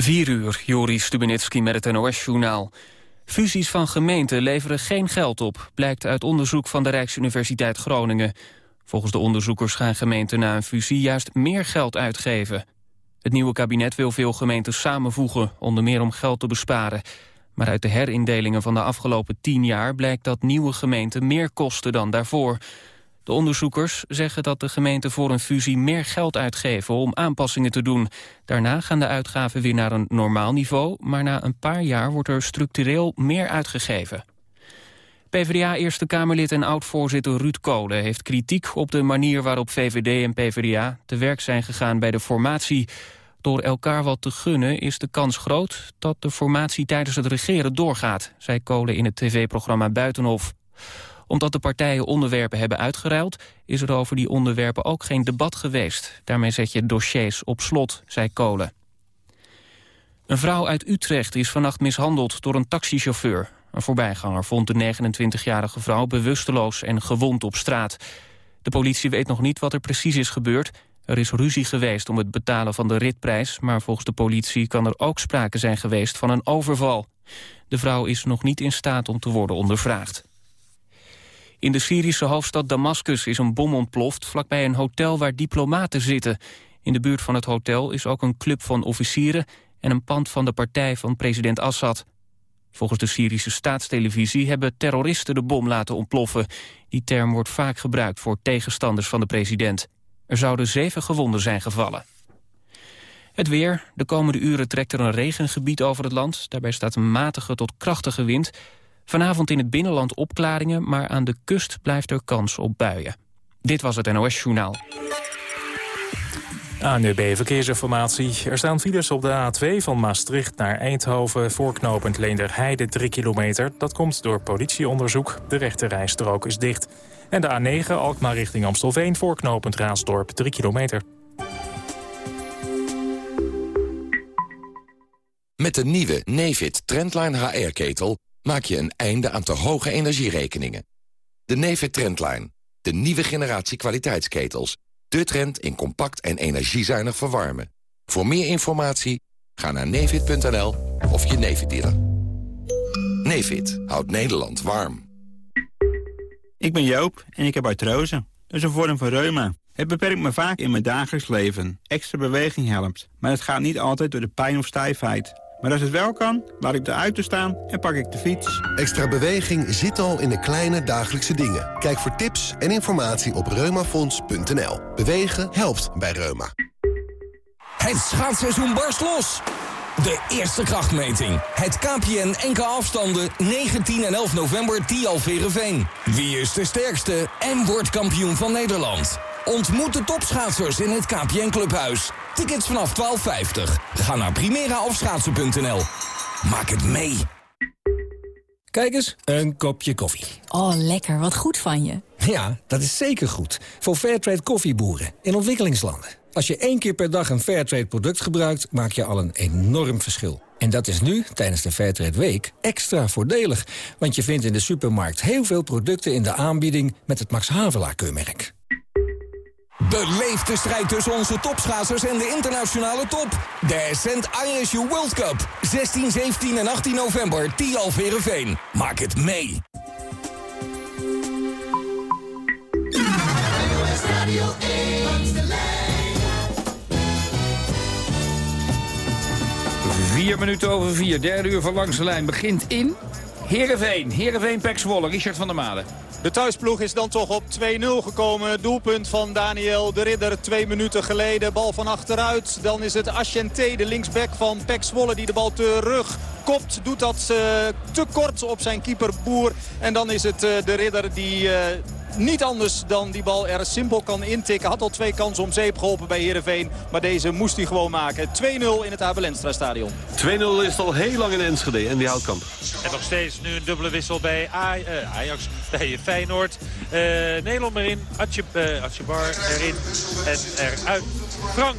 4 uur, Joris Stubenitski met het NOS-journaal. Fusies van gemeenten leveren geen geld op, blijkt uit onderzoek van de Rijksuniversiteit Groningen. Volgens de onderzoekers gaan gemeenten na een fusie juist meer geld uitgeven. Het nieuwe kabinet wil veel gemeenten samenvoegen, onder meer om geld te besparen. Maar uit de herindelingen van de afgelopen tien jaar blijkt dat nieuwe gemeenten meer kosten dan daarvoor. De onderzoekers zeggen dat de gemeenten voor een fusie meer geld uitgeven om aanpassingen te doen. Daarna gaan de uitgaven weer naar een normaal niveau, maar na een paar jaar wordt er structureel meer uitgegeven. PvdA-Eerste Kamerlid en oud-voorzitter Ruud Kolen heeft kritiek op de manier waarop VVD en PvdA te werk zijn gegaan bij de formatie. Door elkaar wat te gunnen is de kans groot dat de formatie tijdens het regeren doorgaat, zei Kolen in het tv-programma Buitenhof omdat de partijen onderwerpen hebben uitgeruild... is er over die onderwerpen ook geen debat geweest. Daarmee zet je dossiers op slot, zei Kolen. Een vrouw uit Utrecht is vannacht mishandeld door een taxichauffeur. Een voorbijganger vond de 29-jarige vrouw bewusteloos en gewond op straat. De politie weet nog niet wat er precies is gebeurd. Er is ruzie geweest om het betalen van de ritprijs... maar volgens de politie kan er ook sprake zijn geweest van een overval. De vrouw is nog niet in staat om te worden ondervraagd. In de Syrische hoofdstad Damascus is een bom ontploft... vlakbij een hotel waar diplomaten zitten. In de buurt van het hotel is ook een club van officieren... en een pand van de partij van president Assad. Volgens de Syrische staatstelevisie hebben terroristen de bom laten ontploffen. Die term wordt vaak gebruikt voor tegenstanders van de president. Er zouden zeven gewonden zijn gevallen. Het weer. De komende uren trekt er een regengebied over het land. Daarbij staat een matige tot krachtige wind. Vanavond in het binnenland opklaringen, maar aan de kust blijft er kans op buien. Dit was het NOS Journaal. ANUB Verkeersinformatie. Er staan files op de A2 van Maastricht naar Eindhoven... voorknopend Leenderheide 3 kilometer. Dat komt door politieonderzoek. De rechte rijstrook is dicht. En de A9 Alkmaar richting Amstelveen... voorknopend Raasdorp 3 kilometer. Met de nieuwe Nefit Trendline HR-ketel maak je een einde aan te hoge energierekeningen. De Nefit Trendline, de nieuwe generatie kwaliteitsketels. De trend in compact en energiezuinig verwarmen. Voor meer informatie ga naar nefit.nl of je Nefit dealer. Nefit houdt Nederland warm. Ik ben Joop en ik heb artrose. Dat is een vorm van reuma. Het beperkt me vaak in mijn dagelijks leven. Extra beweging helpt, maar het gaat niet altijd door de pijn of stijfheid. Maar als het wel kan, laat ik de auto staan en pak ik de fiets. Extra beweging zit al in de kleine dagelijkse dingen. Kijk voor tips en informatie op reumafonds.nl. Bewegen helpt bij Reuma. Het schaatsseizoen barst los. De eerste krachtmeting. Het KPN NK afstanden 19 en 11 november Tialverenveen. Wie is de sterkste en wordt kampioen van Nederland? Ontmoet de topschaatsers in het KPN Clubhuis. Tickets vanaf 12,50. Ga naar primeraofschaatsen.nl. Maak het mee. Kijk eens, een kopje koffie. Oh, lekker. Wat goed van je. Ja, dat is zeker goed. Voor Fairtrade koffieboeren in ontwikkelingslanden. Als je één keer per dag een Fairtrade product gebruikt... maak je al een enorm verschil. En dat is nu, tijdens de Fairtrade Week, extra voordelig. Want je vindt in de supermarkt heel veel producten in de aanbieding... met het Max Havelaar-keurmerk. Beleef de strijd tussen onze topschaatsers en de internationale top. De Ascent ISU World Cup. 16, 17 en 18 november. Tial Verenveen. Maak het mee. Vier minuten over vier. Derde uur van Langs de Lijn begint in Heerenveen. Heerenveen Pek. Richard van der Made. De thuisploeg is dan toch op 2-0 gekomen. Doelpunt van Daniel de Ridder twee minuten geleden. Bal van achteruit. Dan is het Aschente, de linksback van Pek Zwolle, die de bal terug kopt. Doet dat uh, te kort op zijn keeper Boer. En dan is het uh, de Ridder die... Uh, niet anders dan die bal er simpel kan intikken. Had al twee kansen om zeep geholpen bij Heerenveen. Maar deze moest hij gewoon maken. 2-0 in het Abelenstra stadion. 2-0 is al heel lang in Enschede en die Houtkamp. En nog steeds nu een dubbele wissel bij Ajax, bij Feyenoord. Uh, Nederland erin, Atjebar erin en eruit. Frank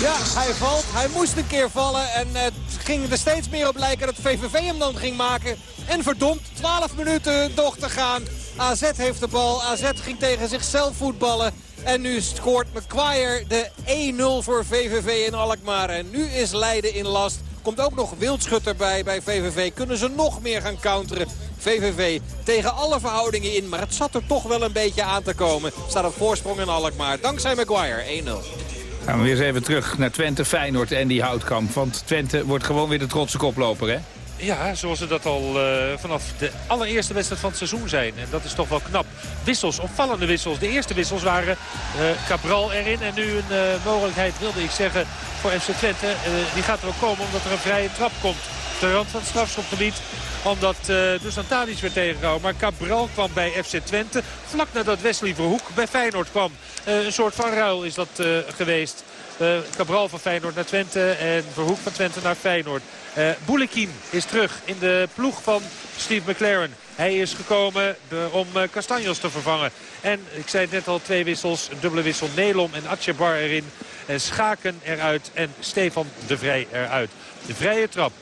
ja, hij valt. Hij moest een keer vallen. En het ging er steeds meer op lijken dat VVV hem dan ging maken. En verdomd, 12 minuten nog te gaan. AZ heeft de bal. AZ ging tegen zichzelf voetballen. En nu scoort McQuire de 1-0 voor VVV in Alkmaar. En nu is Leiden in last. Komt ook nog Wildschut bij bij VVV. Kunnen ze nog meer gaan counteren. VVV tegen alle verhoudingen in. Maar het zat er toch wel een beetje aan te komen. Staat op voorsprong in Alkmaar. Dankzij Maguire 1-0. Gaan we weer eens even terug naar Twente, Feyenoord en die Houtkamp. Want Twente wordt gewoon weer de trotse koploper, hè? Ja, zoals ze dat al uh, vanaf de allereerste wedstrijd van het seizoen zijn. En dat is toch wel knap. Wissels, opvallende wissels. De eerste wissels waren uh, Cabral erin. En nu een uh, mogelijkheid, wilde ik zeggen, voor FC Twente. die gaat er ook komen omdat er een vrije trap komt. De rand van het strafschopgebied omdat uh, Dusan Tadic werd tegengehouden. Maar Cabral kwam bij FC Twente. Vlak nadat Wesley Verhoek bij Feyenoord kwam. Uh, een soort van ruil is dat uh, geweest. Cabral van Feyenoord naar Twente en Verhoek van Twente naar Feyenoord. Uh, is terug in de ploeg van Steve McLaren. Hij is gekomen om uh, Castanjos te vervangen. En ik zei het net al, twee wissels. Een dubbele wissel. Nelom en Atjebar erin. En Schaken eruit en Stefan de Vrij eruit. De vrije trap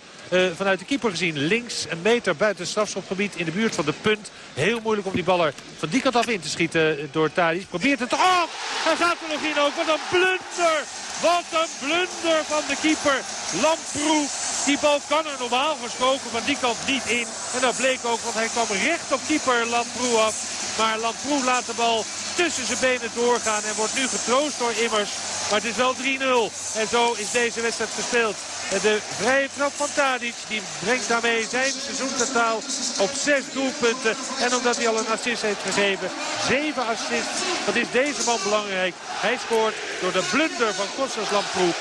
vanuit de keeper gezien. Links een meter buiten het strafschopgebied in de buurt van de punt. Heel moeilijk om die baller van die kant af in te schieten door Tadic. Probeert het. Oh, hij gaat er nog in ook. Wat een blunder. Wat een blunder van de keeper. Lamproe. Die bal kan er normaal gesproken van die kant niet in. En dat bleek ook, want hij kwam recht op keeper Lamproe af. Maar Lamproe laat de bal tussen zijn benen doorgaan en wordt nu getroost door Immers. Maar het is wel 3-0. En zo is deze wedstrijd gespeeld. De vrije trap van Tadic. Die brengt daarmee zijn seizoentotaal op zes doelpunten. En omdat hij al een assist heeft gegeven. Zeven assists. Wat is deze man belangrijk. Hij scoort door de blunder van Kostas Lamproe.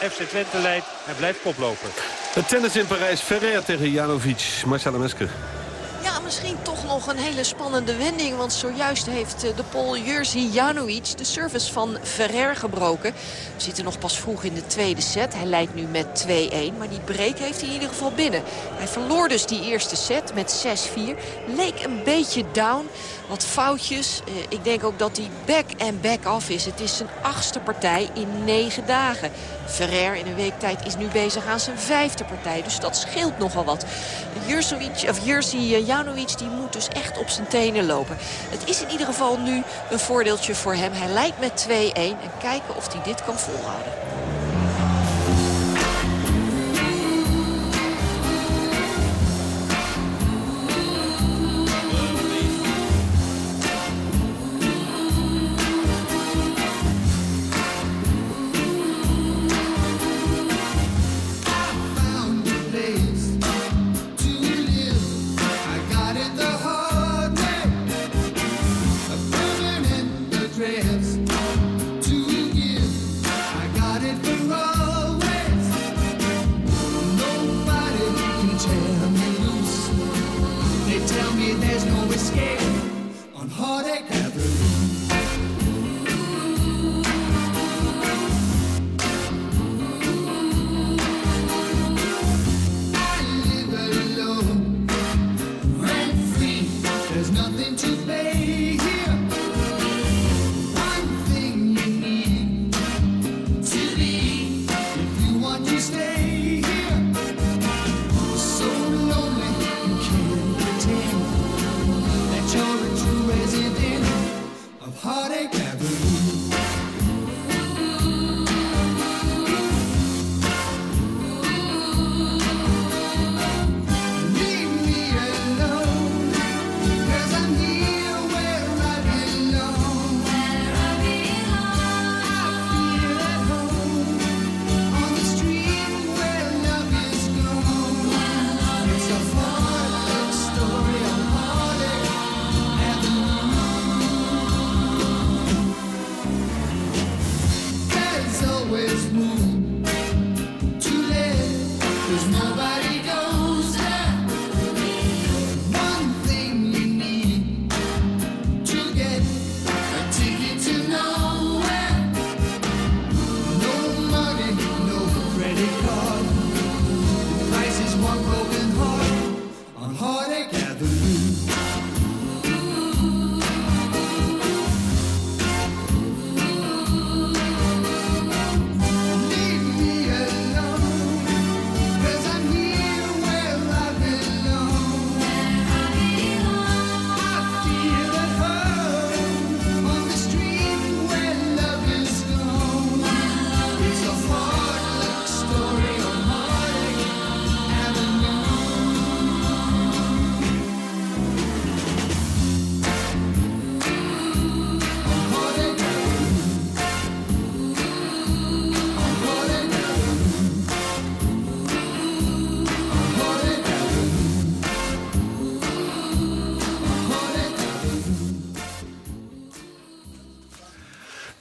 3-0. FC Twente leidt en blijft koploper. Het tennis in Parijs. Ferrer tegen Janovic. Marcelo Mesker. Ja, misschien toch nog een hele spannende wending. Want zojuist heeft de Pool Jerzy Janowicz de service van Ferrer gebroken. We zitten nog pas vroeg in de tweede set. Hij leidt nu met 2-1. Maar die break heeft hij in ieder geval binnen. Hij verloor dus die eerste set met 6-4. Leek een beetje down. Wat foutjes. Ik denk ook dat hij back en back af is. Het is zijn achtste partij in negen dagen. Ferrer in een week tijd is nu bezig aan zijn vijfde partij. Dus dat scheelt nogal wat. Jerzy Janowicz die moet dus echt op zijn tenen lopen. Het is in ieder geval nu een voordeeltje voor hem. Hij lijkt met 2-1 en kijken of hij dit kan volhouden.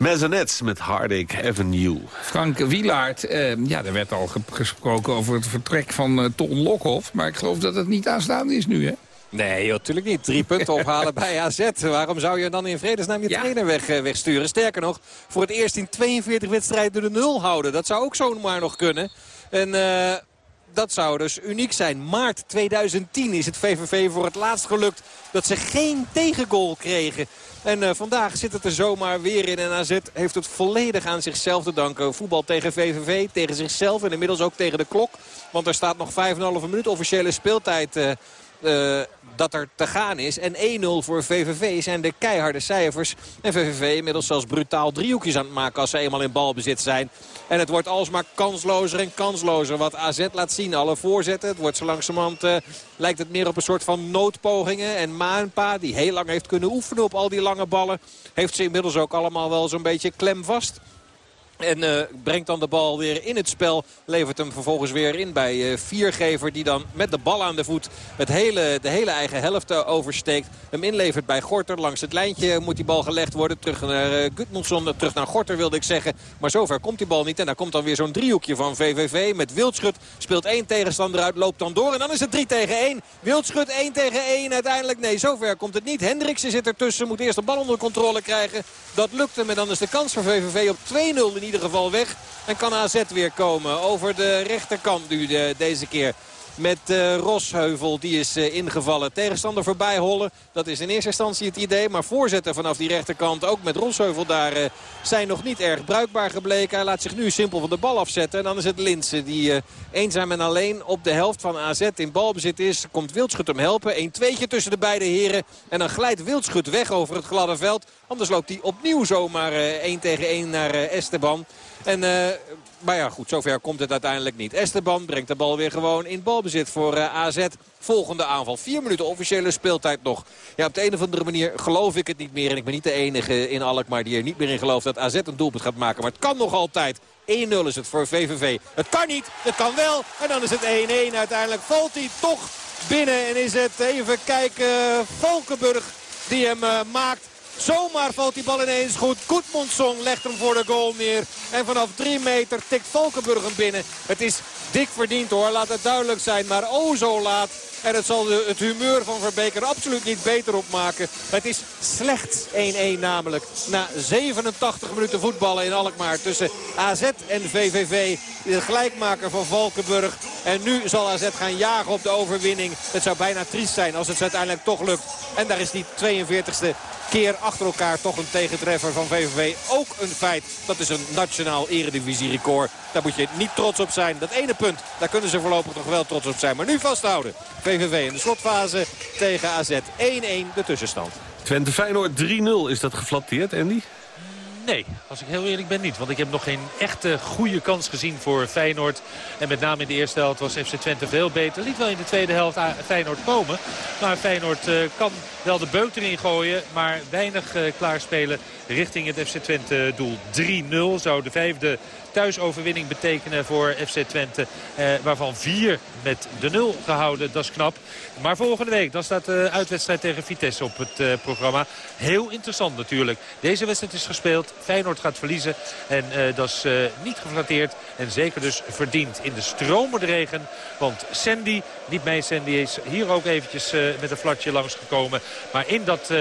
Maisonets met Heartache Avenue. Frank Wielaert, eh, ja, er werd al gesproken over het vertrek van uh, Ton Lokhoff. Maar ik geloof dat het niet aanstaande is nu, hè? Nee, natuurlijk niet. Drie punten ophalen bij AZ. Waarom zou je dan in vredesnaam je trainer weg, uh, wegsturen? Sterker nog, voor het eerst in 42 wedstrijden de nul houden. Dat zou ook zomaar nog kunnen. En... Uh, dat zou dus uniek zijn. Maart 2010 is het VVV voor het laatst gelukt dat ze geen tegengoal kregen. En uh, vandaag zit het er zomaar weer in. En AZ heeft het volledig aan zichzelf te danken. Voetbal tegen VVV, tegen zichzelf en inmiddels ook tegen de klok. Want er staat nog 5,5 minuut officiële speeltijd... Uh, uh, dat er te gaan is. En 1-0 voor VVV zijn de keiharde cijfers. En VVV inmiddels zelfs brutaal driehoekjes aan het maken als ze eenmaal in balbezit zijn. En het wordt alsmaar kanslozer en kanslozer wat AZ laat zien. Alle voorzetten. Het wordt zo langzamerhand uh, lijkt het meer op een soort van noodpogingen. En Maanpa die heel lang heeft kunnen oefenen op al die lange ballen. Heeft ze inmiddels ook allemaal wel zo'n beetje klem vast. En uh, brengt dan de bal weer in het spel. Levert hem vervolgens weer in bij uh, Viergever. Die dan met de bal aan de voet het hele, de hele eigen helft uh, oversteekt. Hem inlevert bij Gorter. Langs het lijntje moet die bal gelegd worden. Terug naar uh. Terug naar Gorter wilde ik zeggen. Maar zover komt die bal niet. En daar komt dan weer zo'n driehoekje van VVV. Met Wildschut speelt één tegenstander uit. Loopt dan door. En dan is het 3 tegen 1. Wildschut 1 tegen 1. Uiteindelijk nee, zover komt het niet. Hendriksen zit ertussen. Moet eerst de bal onder controle krijgen. Dat lukt hem. En dan is de kans voor VVV op 2-0 in ieder geval weg. En kan AZ weer komen over de rechterkant nu de, deze keer. Met uh, Rosheuvel, die is uh, ingevallen. Tegenstander voorbij hollen, dat is in eerste instantie het idee. Maar voorzetten vanaf die rechterkant, ook met Rosheuvel daar, uh, zijn nog niet erg bruikbaar gebleken. Hij laat zich nu simpel van de bal afzetten. En dan is het Linsen die eenzaam en alleen op de helft van AZ in balbezit is. Komt Wildschut hem helpen. Een tweetje tussen de beide heren. En dan glijdt Wildschut weg over het gladde veld. Anders loopt hij opnieuw zomaar 1 tegen 1 naar Esteban. En, uh, maar ja, goed, zover komt het uiteindelijk niet. Esteban brengt de bal weer gewoon in balbezit voor uh, AZ. Volgende aanval. Vier minuten officiële speeltijd nog. Ja, op de een of andere manier geloof ik het niet meer. En ik ben niet de enige in Alkmaar die er niet meer in gelooft dat AZ een doelpunt gaat maken. Maar het kan nog altijd. 1-0 is het voor VVV. Het kan niet, het kan wel. En dan is het 1-1. Uiteindelijk valt hij toch binnen. En is het, even kijken, Valkenburg die hem uh, maakt. Zomaar valt die bal ineens goed. Goedmondson legt hem voor de goal neer. En vanaf drie meter tikt Valkenburg hem binnen. Het is dik verdiend hoor, laat het duidelijk zijn. Maar o zo laat. En het zal het humeur van Verbeek er absoluut niet beter op maken. Het is slechts 1-1 namelijk. Na 87 minuten voetballen in Alkmaar tussen AZ en VVV. De gelijkmaker van Valkenburg. En nu zal AZ gaan jagen op de overwinning. Het zou bijna triest zijn als het uiteindelijk toch lukt. En daar is die 42e keer achter elkaar toch een tegentreffer van VVV. Ook een feit. Dat is een nationaal eredivisie-record. Daar moet je niet trots op zijn. Dat ene punt, daar kunnen ze voorlopig nog wel trots op zijn. Maar nu vasthouden. VVV in de slotfase tegen AZ. 1-1 de tussenstand. Twente Feyenoord 3-0. Is dat geflatteerd, Andy? Nee, als ik heel eerlijk ben niet. Want ik heb nog geen echte goede kans gezien voor Feyenoord. En met name in de eerste helft was FC Twente veel beter. Liet wel in de tweede helft Feyenoord komen. Maar Feyenoord uh, kan wel de beuk erin gooien. Maar weinig uh, klaarspelen richting het FC Twente doel. 3-0 zou de vijfde thuisoverwinning betekenen voor FC Twente. Eh, waarvan vier met de nul gehouden. Dat is knap. Maar volgende week dan staat de uitwedstrijd tegen Vitesse op het uh, programma. Heel interessant natuurlijk. Deze wedstrijd is gespeeld. Feyenoord gaat verliezen. En uh, dat is uh, niet geflatteerd. En zeker dus verdiend in de stromende regen. Want Sandy, niet mijn Sandy, is hier ook eventjes met een flatje langsgekomen. Maar in dat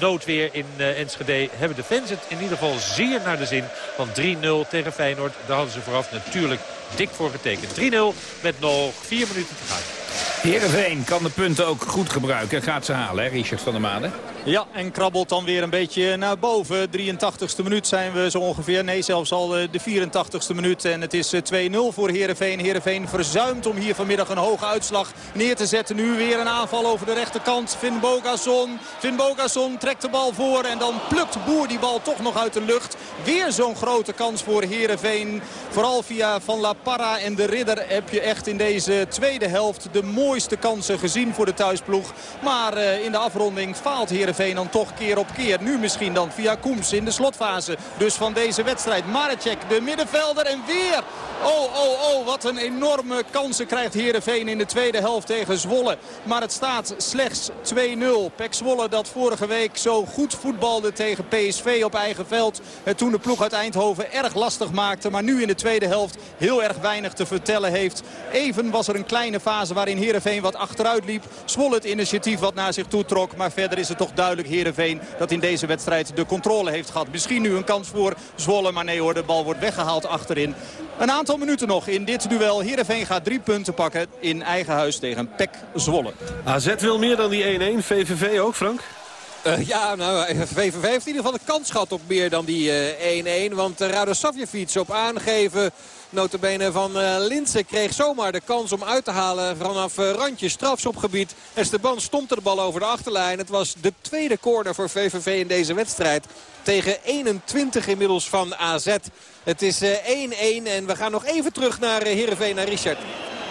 noodweer in Enschede hebben de fans het in ieder geval zeer naar de zin. Want 3-0 tegen Feyenoord, daar hadden ze vooraf natuurlijk dik voor getekend. 3-0 met nog vier minuten te gaan. Heerenveen kan de punten ook goed gebruiken. Gaat ze halen, hè, Richard van der Maden? Ja, en krabbelt dan weer een beetje naar boven. 83ste minuut zijn we zo ongeveer. Nee, zelfs al de 84ste minuut. En het is 2-0 voor Heerenveen. Heerenveen verzuimt om hier vanmiddag een hoge uitslag neer te zetten. Nu weer een aanval over de rechterkant. Finn Bogason. Finn Bogason trekt de bal voor. En dan plukt Boer die bal toch nog uit de lucht. Weer zo'n grote kans voor Heerenveen. Vooral via Van La Parra en de Ridder heb je echt in deze tweede helft de mooiste kansen gezien voor de thuisploeg. Maar uh, in de afronding faalt Heerenveen dan toch keer op keer. Nu misschien dan via Koems in de slotfase dus van deze wedstrijd. Maracek, de middenvelder en weer. Oh, oh, oh, wat een enorme kansen krijgt Heerenveen in de tweede helft tegen Zwolle. Maar het staat slechts 2-0. Pek Zwolle dat vorige week zo goed voetbalde tegen PSV op eigen veld. En toen de ploeg uit Eindhoven erg lastig maakte. Maar nu in de tweede helft heel erg weinig te vertellen heeft. Even was er een kleine fase waarin Heerenveen wat achteruit liep. Zwolle het initiatief wat naar zich toe trok. Maar verder is het toch duidelijk Heerenveen dat in deze wedstrijd de controle heeft gehad. Misschien nu een kans voor Zwolle. Maar nee hoor, de bal wordt weggehaald achterin. Een aantal minuten nog in dit duel. Heerenveen gaat drie punten pakken in eigen huis tegen PEC Zwolle. AZ wil meer dan die 1-1. VVV ook, Frank? Uh, ja, nou, VVV heeft in ieder geval de kans gehad op meer dan die 1-1. Uh, want uh, Rado Savjevic op aangeven notabene van uh, kreeg zomaar de kans om uit te halen vanaf uh, randje strafschopgebied. Esteban stompte de bal over de achterlijn. Het was de tweede corner voor VVV in deze wedstrijd. Tegen 21 inmiddels van AZ. Het is 1-1 en we gaan nog even terug naar Heerenveen, naar Richard.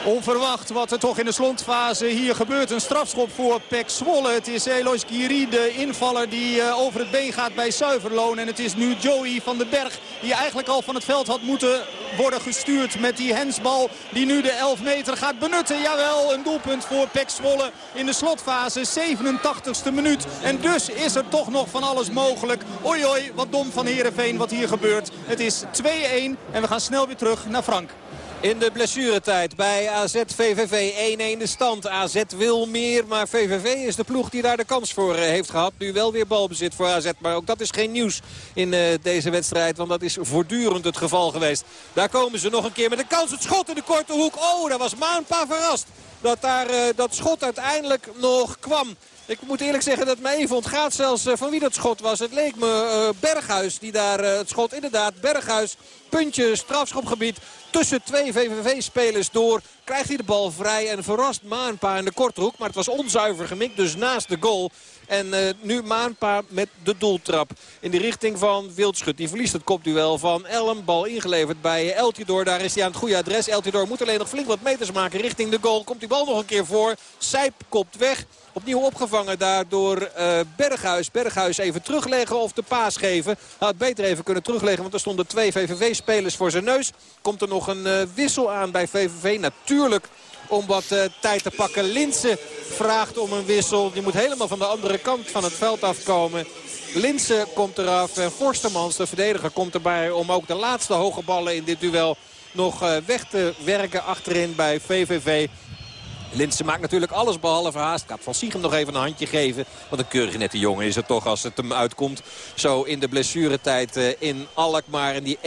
Onverwacht wat er toch in de slotfase hier gebeurt. Een strafschop voor Pek Zwolle. Het is Elois Giri, de invaller die uh, over het been gaat bij Zuiverloon. En het is nu Joey van den Berg die eigenlijk al van het veld had moeten worden gestuurd met die hensbal. Die nu de 11 meter gaat benutten. Jawel, een doelpunt voor Pek Zwolle in de slotfase. 87ste minuut. En dus is er toch nog van alles mogelijk. Oei oei, wat dom van Heerenveen wat hier gebeurt. Het is 2-1 en we gaan snel weer terug naar Frank. In de blessuretijd bij AZ VVV 1-1 de stand. AZ wil meer, maar VVV is de ploeg die daar de kans voor heeft gehad. Nu wel weer balbezit voor AZ, maar ook dat is geen nieuws in uh, deze wedstrijd. Want dat is voortdurend het geval geweest. Daar komen ze nog een keer met een kans. Het schot in de korte hoek. Oh, daar was Maanpa verrast. Dat daar uh, dat schot uiteindelijk nog kwam. Ik moet eerlijk zeggen dat mij even ontgaat zelfs uh, van wie dat schot was. Het leek me Berghuis die daar het schot inderdaad. Berghuis, puntje, strafschopgebied tussen twee VVV-spelers door. Krijgt hij de bal vrij en verrast Maanpa in de korte hoek. Maar het was onzuiver gemikt, dus naast de goal. En uh, nu Maanpa met de doeltrap in de richting van Wildschut. Die verliest het kopduel van Elm. Bal ingeleverd bij Eltidoor. Daar is hij aan het goede adres. Eltidoor moet alleen nog flink wat meters maken richting de goal. Komt die bal nog een keer voor. Sijp kopt weg. Opnieuw opgevangen daardoor uh, Berghuis. Berghuis even terugleggen of de paas geven. Hij had beter even kunnen terugleggen. Want er stonden twee VVV-spelers voor zijn neus. Komt er nog een uh, wissel aan bij VVV. Natuurlijk om wat uh, tijd te pakken. Linsen vraagt om een wissel. Die moet helemaal van de andere kant van het veld afkomen. Linsen komt eraf. En Forstermans, de verdediger, komt erbij om ook de laatste hoge ballen in dit duel nog weg te werken achterin bij VVV. Linsen maakt natuurlijk alles behalve haast. Gaat Van Siegem nog even een handje geven. Wat een keurige nette jongen is het toch als het hem uitkomt. Zo in de blessuretijd uh, in Alkmaar. En die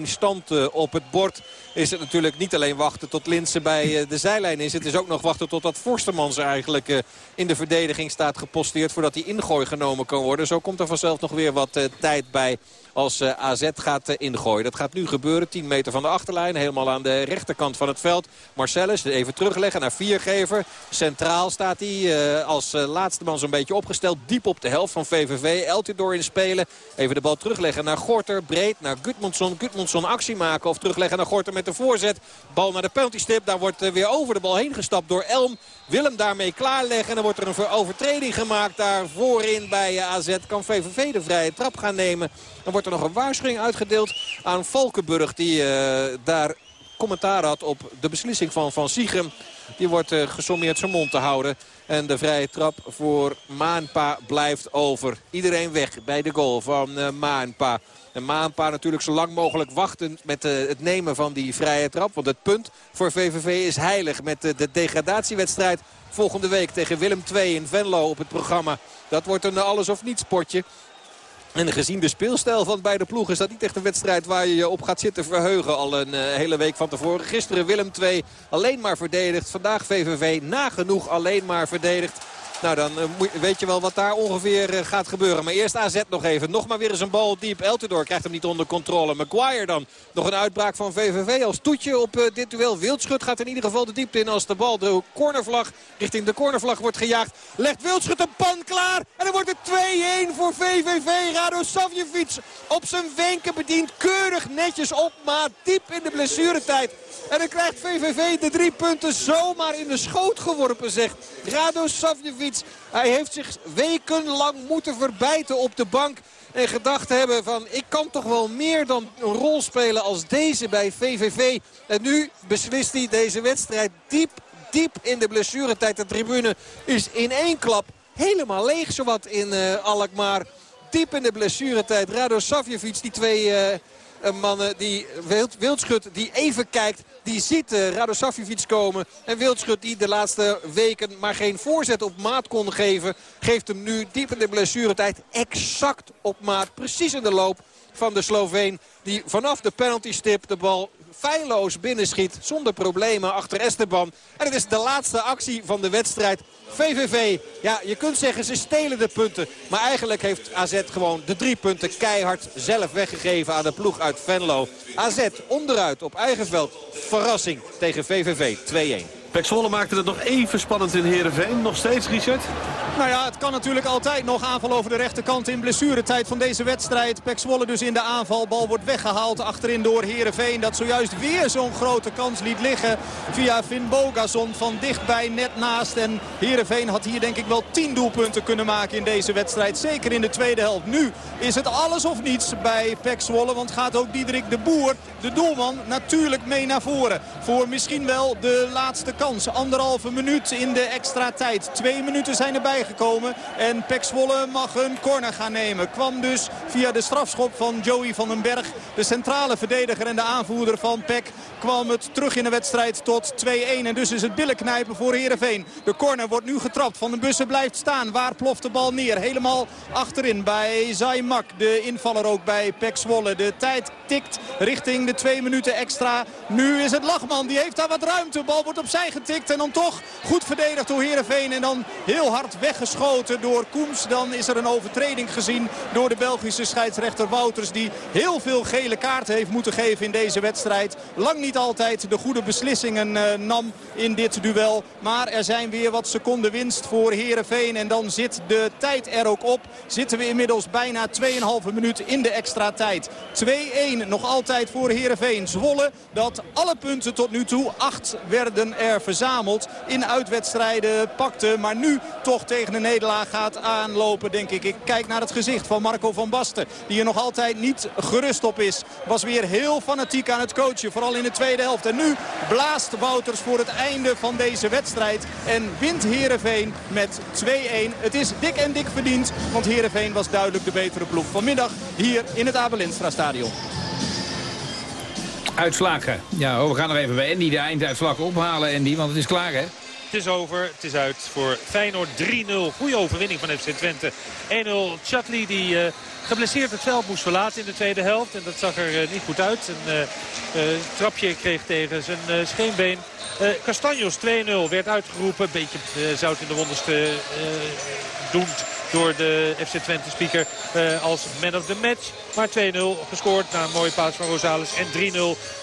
1-1 stand uh, op het bord is het natuurlijk niet alleen wachten tot Linsen bij uh, de zijlijn is. Het is ook nog wachten totdat Forstermans eigenlijk uh, in de verdediging staat geposteerd. Voordat die ingooi genomen kan worden. Zo komt er vanzelf nog weer wat uh, tijd bij als AZ gaat ingooien. Dat gaat nu gebeuren. 10 meter van de achterlijn. Helemaal aan de rechterkant van het veld. Marcellus even terugleggen naar Viergever. Centraal staat hij als laatste man zo'n beetje opgesteld. Diep op de helft van VVV. Eltidoor in spelen. Even de bal terugleggen naar Gorter. Breed naar Gudmundsson. Gudmundsson actie maken of terugleggen naar Gorter met de voorzet. Bal naar de penaltystip. Daar wordt weer over de bal heen gestapt door Elm. Wil hem daarmee klaarleggen. En dan wordt er een overtreding gemaakt daar voorin bij AZ. Kan VVV de vrije trap gaan nemen. Dan wordt er nog een waarschuwing uitgedeeld aan Valkenburg. Die uh, daar commentaar had op de beslissing van Van Siegem. Die wordt uh, gesommeerd zijn mond te houden. En de vrije trap voor Maanpa blijft over. Iedereen weg bij de goal van Maanpa. En Maanpa natuurlijk zo lang mogelijk wachten met uh, het nemen van die vrije trap. Want het punt voor VVV is heilig met uh, de degradatiewedstrijd volgende week tegen Willem II in Venlo op het programma. Dat wordt een alles of niets potje. En gezien de speelstijl van beide ploegen is dat niet echt een wedstrijd waar je je op gaat zitten verheugen. Al een uh, hele week van tevoren. Gisteren Willem 2 alleen maar verdedigd. Vandaag VVV nagenoeg alleen maar verdedigd. Nou, dan uh, weet je wel wat daar ongeveer uh, gaat gebeuren. Maar eerst AZ nog even. Nog maar weer eens een bal diep. Eltidoor krijgt hem niet onder controle. Maguire dan. Nog een uitbraak van VVV als toetje op uh, dit duel. Wildschut gaat in ieder geval de diepte in als de bal de cornervlag richting de cornervlag wordt gejaagd. Legt Wildschut een pan klaar. En dan wordt het 2-1 voor VVV. Rado Savjevic op zijn wenken bedient. Keurig netjes op maat. Diep in de blessuretijd. En dan krijgt VVV de drie punten zomaar in de schoot geworpen, zegt Rado Savjevic. Hij heeft zich wekenlang moeten verbijten op de bank. En gedacht hebben van ik kan toch wel meer dan een rol spelen als deze bij VVV. En nu beslist hij deze wedstrijd diep, diep in de blessuretijd. De tribune is in één klap helemaal leeg zowat in uh, Alkmaar. Diep in de blessuretijd. Rado Savjevic, die twee uh, mannen, die Wild, Wildschut die even kijkt. Die ziet uh, Rado Savjevic komen. En Wildschut die de laatste weken maar geen voorzet op maat kon geven. Geeft hem nu diep in de blessuretijd exact op maat. Precies in de loop van de Sloveen. Die vanaf de penaltystip de bal feilloos binnenschiet. Zonder problemen achter Esteban. En het is de laatste actie van de wedstrijd. VVV, ja, je kunt zeggen ze stelen de punten. Maar eigenlijk heeft AZ gewoon de drie punten keihard zelf weggegeven aan de ploeg uit Venlo. AZ onderuit op eigen veld. Verrassing tegen VVV 2-1. Pek Zwolle maakte het nog even spannend in Heerenveen. Nog steeds, Richard? Nou ja, het kan natuurlijk altijd nog aanval over de rechterkant in blessuretijd van deze wedstrijd. Pek Zwolle dus in de aanval. Bal wordt weggehaald achterin door Heerenveen. Dat zojuist weer zo'n grote kans liet liggen via Finn Bogason van dichtbij net naast. En Heerenveen had hier denk ik wel 10 doelpunten kunnen maken in deze wedstrijd. Zeker in de tweede helft. Nu is het alles of niets bij Pek Zwolle. Want gaat ook Diederik de Boer, de doelman, natuurlijk mee naar voren. Voor misschien wel de laatste kans kans. Anderhalve minuut in de extra tijd. Twee minuten zijn erbij gekomen. En Pek Zwolle mag een corner gaan nemen. Kwam dus via de strafschop van Joey van den Berg. De centrale verdediger en de aanvoerder van Pek kwam het terug in de wedstrijd tot 2-1. En dus is het billenknijpen voor Heerenveen. De corner wordt nu getrapt. Van den Bussen blijft staan. Waar ploft de bal neer? Helemaal achterin bij Zaymak. De invaller ook bij Pek Zwolle. De tijd tikt richting de twee minuten extra. Nu is het Lachman. Die heeft daar wat ruimte. Bal wordt opzij En dan toch goed verdedigd door Heerenveen. En dan heel hard weggeschoten door Koems. Dan is er een overtreding gezien door de Belgische scheidsrechter Wouters. Die heel veel gele kaarten heeft moeten geven in deze wedstrijd. Lang niet altijd de goede beslissingen uh, nam in dit duel. Maar er zijn weer wat seconden winst voor Heerenveen. En dan zit de tijd er ook op. Zitten we inmiddels bijna 2,5 minuut in de extra tijd. 2-1 nog altijd voor Heerenveen. Zwolle dat alle punten tot nu toe, acht werden er verzameld in uitwedstrijden pakte. Maar nu toch tegen een nederlaag gaat aanlopen, denk ik. Ik kijk naar het gezicht van Marco van Basten. Die er nog altijd niet gerust op is. Was weer heel fanatiek aan het coachen. Vooral in de tweede helft. En nu blaast Wouters voor het einde van deze wedstrijd. En wint Heerenveen met 2-1. Het is dik en dik verdiend. Want Heerenveen was duidelijk de betere ploeg. Vanmiddag hier in het Abelinstra stadion. Uitslagen. Ja, oh, we gaan nog even bij Andy de einduitslag ophalen, Andy, want het is klaar, hè? Het is over. Het is uit voor Feyenoord 3-0. Goede overwinning van FC Twente. 1-0 Chatli die uh, geblesseerd het veld moest verlaten in de tweede helft. En dat zag er uh, niet goed uit. Een uh, trapje kreeg tegen zijn scheenbeen. Castanjos 2-0 werd uitgeroepen. Beetje zout in de wonders doen door de FC Twente speaker uh, als man of the match. Maar 2-0 gescoord na een mooie paas van Rosales. En 3-0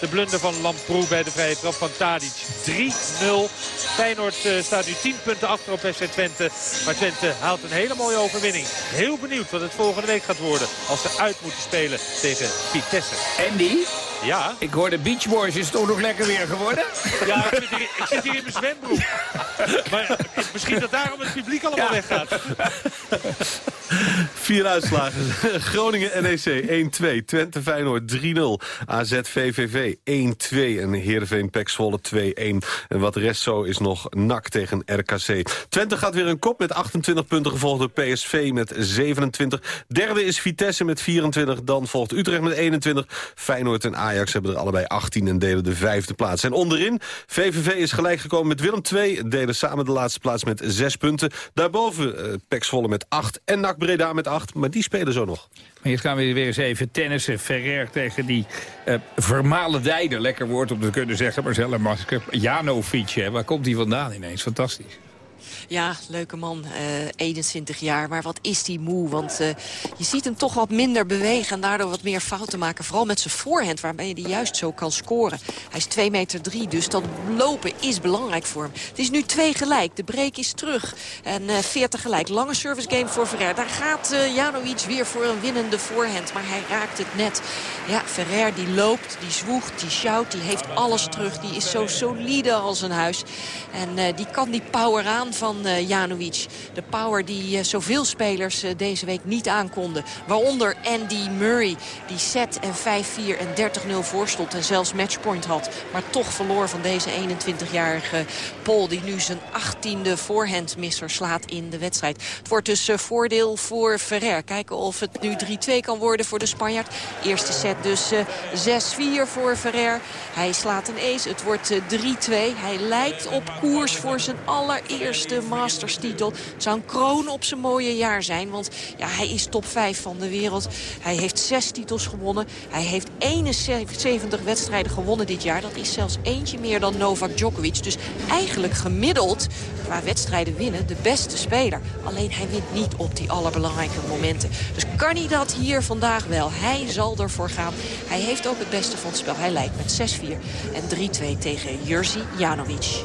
de blunder van Lamproe bij de vrije trap van Tadic. 3-0. Feyenoord uh, staat nu 10 punten achter op FC Twente. Maar Twente haalt een hele mooie overwinning. Heel benieuwd wat het volgende week gaat worden. Als ze uit moeten spelen tegen Vitesse. Andy? Ja? Ik hoor de Beach Boys. Is het ook nog lekker weer geworden? Ja, ik zit hier, ik zit hier in mijn zwembroek. Maar misschien dat daarom het publiek allemaal ja. weggaat. Vier uitslagen. Groningen NEC 1-2. Twente Feyenoord 3-0. AZ VVV 1-2. En Heerenveen Pek Zwolle 2-1. En wat rest zo is nog NAC tegen RKC. Twente gaat weer een kop met 28 punten. Gevolgd door PSV met 27. Derde is Vitesse met 24. Dan volgt Utrecht met 21. Feyenoord en Ajax hebben er allebei 18 en delen de vijfde plaats. En onderin, VVV is gelijk gekomen met Willem 2. Delen samen de laatste plaats met 6 punten. Daarboven Pek Zwolle met 8 en NAC Breda met 8. Maar die spelen zo nog. Maar hier gaan we weer eens even tennissen. Ferrer tegen die uh. Lekker woord om te kunnen zeggen, maar zelf masker. Janovic, hè. waar komt die vandaan ineens? Fantastisch. Ja, leuke man, uh, 21 jaar. Maar wat is die moe? Want uh, je ziet hem toch wat minder bewegen en daardoor wat meer fouten maken. Vooral met zijn voorhand, waarbij je die juist zo kan scoren. Hij is 2 meter 3, dus dat lopen is belangrijk voor hem. Het is nu 2 gelijk, de break is terug. En uh, 40 gelijk, lange service game voor Ferrer. Daar gaat Janovic weer voor een winnende voorhand, maar hij raakt het net. Ja, Ferrer die loopt, die zwoegt, die shout, die heeft alles terug. Die is zo solide als een huis. En die kan die power aan van uh. De power die uh, zoveel spelers uh, deze week niet aankonden. Waaronder Andy Murray, die set en 5-4 en 30-0 voorstond. En zelfs matchpoint had. Maar toch verloor van deze 21-jarige Paul. Die nu zijn 18e voorhandmisser slaat in de wedstrijd. Het wordt dus voordeel voor Ferrer. Kijken of het nu 3-2 kan worden voor de Spanjaard. Eerste set dus 6-4 voor Ferrer. Hij slaat een ace. Het wordt 3-2. Hij lijkt op koers voor zijn allereerste Masters-titel. Het zou een kroon op zijn mooie jaar zijn. Want ja, hij is top 5 van de wereld. Hij heeft zes titels gewonnen. Hij heeft 71 wedstrijden gewonnen dit jaar. Dat is zelfs eentje meer dan Novak Djokovic. Dus eigenlijk gemiddeld qua wedstrijden winnen de beste speler. Alleen hij wint niet op die allerbelangrijke momenten. Dus kan hij dat hier vandaag wel? Hij zal ervoor gaan. Hij heeft ook het beste van het spel. Hij leidt met 6-4 en 3-2 tegen Jerzy Janovic.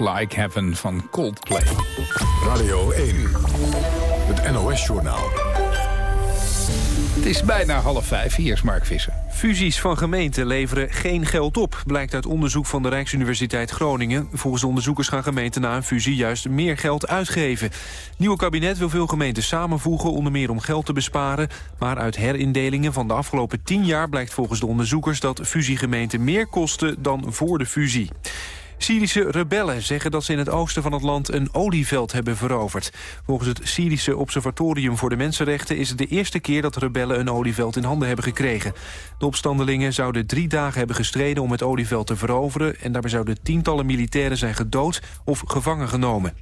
Like Heaven van Coldplay. Radio 1, het NOS-journaal. Het is bijna half vijf, hier is Mark Visser. Fusies van gemeenten leveren geen geld op, blijkt uit onderzoek van de Rijksuniversiteit Groningen. Volgens de onderzoekers gaan gemeenten na een fusie juist meer geld uitgeven. Het nieuwe kabinet wil veel gemeenten samenvoegen, onder meer om geld te besparen. Maar uit herindelingen van de afgelopen tien jaar blijkt volgens de onderzoekers dat fusiegemeenten meer kosten dan voor de fusie. Syrische rebellen zeggen dat ze in het oosten van het land een olieveld hebben veroverd. Volgens het Syrische Observatorium voor de Mensenrechten is het de eerste keer dat rebellen een olieveld in handen hebben gekregen. De opstandelingen zouden drie dagen hebben gestreden om het olieveld te veroveren en daarbij zouden tientallen militairen zijn gedood of gevangen genomen.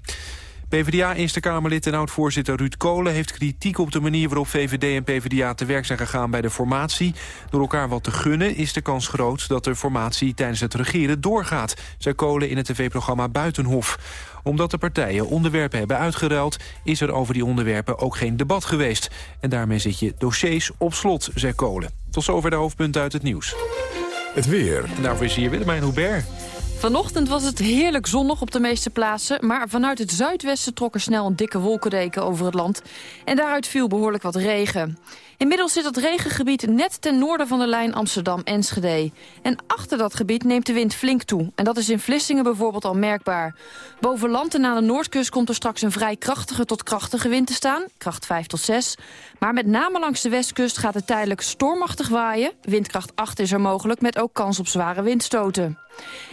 PvdA-Eerste Kamerlid en oud-voorzitter Ruud Kolen heeft kritiek op de manier waarop VVD en PvdA te werk zijn gegaan bij de formatie. Door elkaar wat te gunnen is de kans groot dat de formatie tijdens het regeren doorgaat, zei Kolen in het tv-programma Buitenhof. Omdat de partijen onderwerpen hebben uitgeruild, is er over die onderwerpen ook geen debat geweest. En daarmee zit je dossiers op slot, zei Kolen. Tot zover de hoofdpunten uit het nieuws. Het weer. En daarvoor is hier Willemijn Hubert. Vanochtend was het heerlijk zonnig op de meeste plaatsen... maar vanuit het zuidwesten trok er snel een dikke wolkendeken over het land... en daaruit viel behoorlijk wat regen. Inmiddels zit het regengebied net ten noorden van de lijn Amsterdam-Enschede. En achter dat gebied neemt de wind flink toe. En dat is in Vlissingen bijvoorbeeld al merkbaar. Boven land en aan de noordkust komt er straks een vrij krachtige tot krachtige wind te staan. Kracht 5 tot 6. Maar met name langs de westkust gaat het tijdelijk stormachtig waaien. Windkracht 8 is er mogelijk met ook kans op zware windstoten.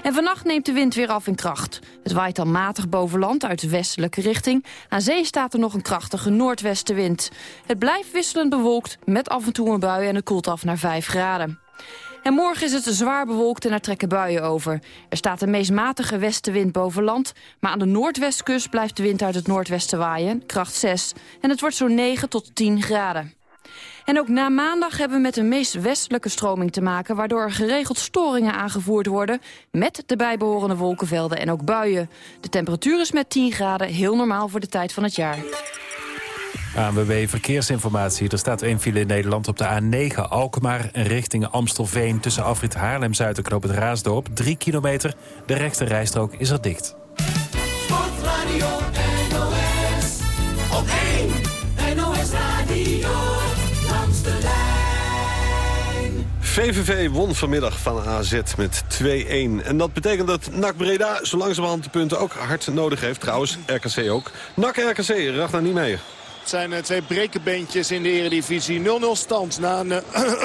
En vannacht neemt de wind weer af in kracht. Het waait dan matig boven land uit de westelijke richting. Aan zee staat er nog een krachtige noordwestenwind. Het blijft wisselend bewolkt met af en toe een bui en het koelt af naar 5 graden. En morgen is het zwaar bewolkt en er trekken buien over. Er staat een meest matige westenwind boven land... maar aan de noordwestkust blijft de wind uit het noordwesten waaien, kracht 6. En het wordt zo'n 9 tot 10 graden. En ook na maandag hebben we met een meest westelijke stroming te maken... waardoor er geregeld storingen aangevoerd worden... met de bijbehorende wolkenvelden en ook buien. De temperatuur is met 10 graden heel normaal voor de tijd van het jaar. ANWB Verkeersinformatie. Er staat één file in Nederland op de A9 Alkmaar... richting Amstelveen tussen afrit Haarlem-Zuid en Knoop het Raasdorp. Drie kilometer. De rechte rijstrook is er dicht. Sportradio NOS. Op 1 NOS Radio. Langs de lijn. VVV won vanmiddag van AZ met 2-1. En dat betekent dat NAC Breda zo langzamerhand de punten ook hard nodig heeft. Trouwens, RKC ook. NAC RKC, Ragnar niet mee. Het zijn uh, twee brekenbeentjes in de eredivisie. 0-0 stand na een... Uh,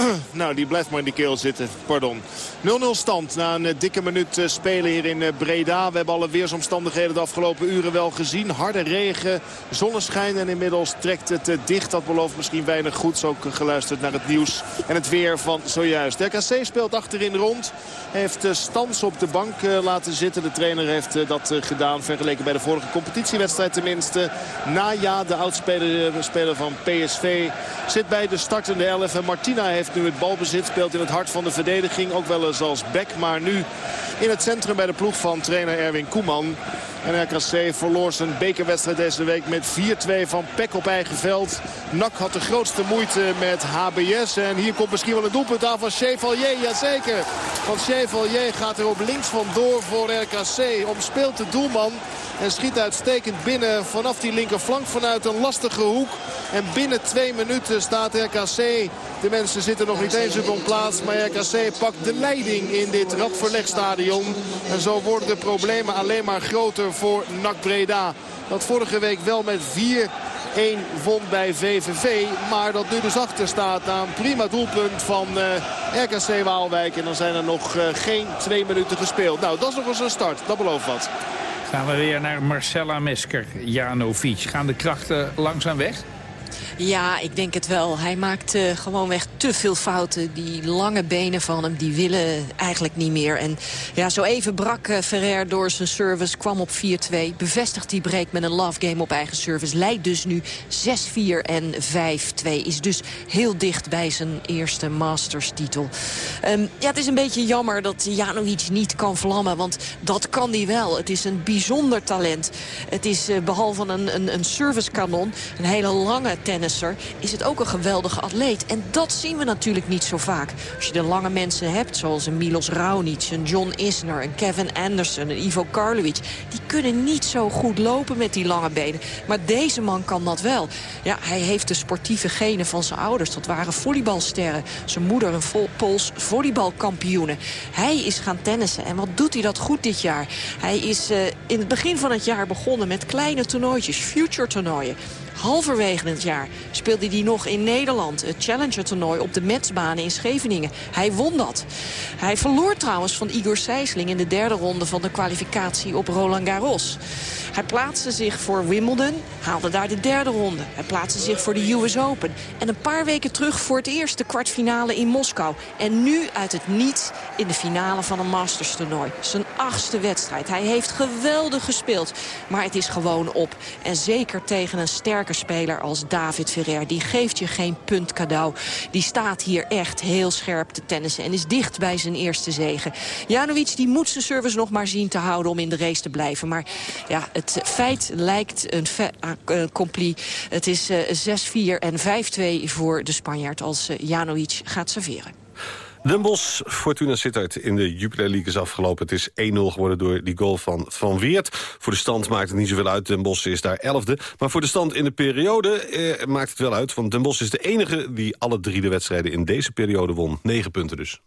nou, die blijft maar in die keel zitten. Pardon. 0-0 stand na een uh, dikke minuut spelen hier in Breda. We hebben alle weersomstandigheden de afgelopen uren wel gezien. Harde regen, zonneschijn en inmiddels trekt het dicht. Dat belooft misschien weinig goeds. Ook geluisterd naar het nieuws en het weer van zojuist. De RKC speelt achterin rond. Heeft Stans op de bank laten zitten. De trainer heeft dat gedaan. Vergeleken bij de vorige competitiewedstrijd tenminste. Na ja, de oudspeler de speler van PSV zit bij de startende 11. En Martina heeft nu het balbezit. Speelt in het hart van de verdediging. Ook wel eens als back. Maar nu in het centrum bij de ploeg van trainer Erwin Koeman. En RKC verloor zijn bekerwedstrijd deze week met 4-2 van Peck op eigen veld. NAC had de grootste moeite met HBS. En hier komt misschien wel een doelpunt aan van Chevalier. Jazeker. Van Chevalier gaat er op links vandoor voor RKC. Omspeelt de doelman. En schiet uitstekend binnen vanaf die linkerflank vanuit een lastige hoek. En binnen twee minuten staat RKC. De mensen zitten nog niet eens op hun plaats. Maar RKC pakt de leiding in dit radverlegstadion. En zo worden de problemen alleen maar groter voor NAC Breda. Dat vorige week wel met 4 1 won bij VVV. Maar dat nu dus achter staat na een prima doelpunt van uh, RKC Waalwijk. En dan zijn er nog uh, geen twee minuten gespeeld. Nou, dat is nog eens een start. Dat belooft wat. Gaan we weer naar Marcella Mesker, Janovic. Gaan de krachten langzaam weg? Ja, ik denk het wel. Hij maakt uh, gewoonweg te veel fouten. Die lange benen van hem, die willen eigenlijk niet meer. En ja, zo even brak uh, Ferrer door zijn service, kwam op 4-2. Bevestigt die break met een love game op eigen service. Leidt dus nu 6-4 en 5-2. Is dus heel dicht bij zijn eerste Masters titel. Um, ja, het is een beetje jammer dat Janovic niet kan vlammen. Want dat kan hij wel. Het is een bijzonder talent. Het is uh, behalve een, een, een servicekanon, een hele lange tennis is het ook een geweldige atleet. En dat zien we natuurlijk niet zo vaak. Als je de lange mensen hebt, zoals een Milos Raonic, een John Isner... een Kevin Anderson, een Ivo Karlovic... die kunnen niet zo goed lopen met die lange benen. Maar deze man kan dat wel. Ja, hij heeft de sportieve genen van zijn ouders. Dat waren volleybalsterren. Zijn moeder een Pools volleybalkampioene. Hij is gaan tennissen. En wat doet hij dat goed dit jaar? Hij is uh, in het begin van het jaar begonnen met kleine toernooitjes, future toernooien Halverwege het jaar speelde hij nog in Nederland. Het Challenger-toernooi op de Metsbanen in Scheveningen. Hij won dat. Hij verloor trouwens van Igor Sijsling in de derde ronde van de kwalificatie op Roland Garros. Hij plaatste zich voor Wimbledon, haalde daar de derde ronde. Hij plaatste zich voor de US Open. En een paar weken terug voor het eerst de kwartfinale in Moskou. En nu uit het niets in de finale van een Masters toernooi. Zijn achtste wedstrijd. Hij heeft geweldig gespeeld. Maar het is gewoon op. En zeker tegen een sterke speler als David Ferrer. Die geeft je geen punt cadeau. Die staat hier echt heel scherp te tennissen. En is dicht bij zijn eerste zegen. Janovic die moet zijn service nog maar zien te houden om in de race te blijven. Maar ja, het feit lijkt een fait accompli. Het is eh, 6-4 en 5-2 voor de Spanjaard als eh, Janovic gaat serveren. Den Bosch, Fortuna Sittard in de Jupiler League is afgelopen. Het is 1-0 geworden door die goal van Van Weert. Voor de stand maakt het niet zoveel uit. Den Bosch is daar 11e. Maar voor de stand in de periode eh, maakt het wel uit. Want Den Bosch is de enige die alle drie de wedstrijden in deze periode won. 9 punten dus.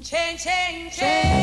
Chain, chain, chain.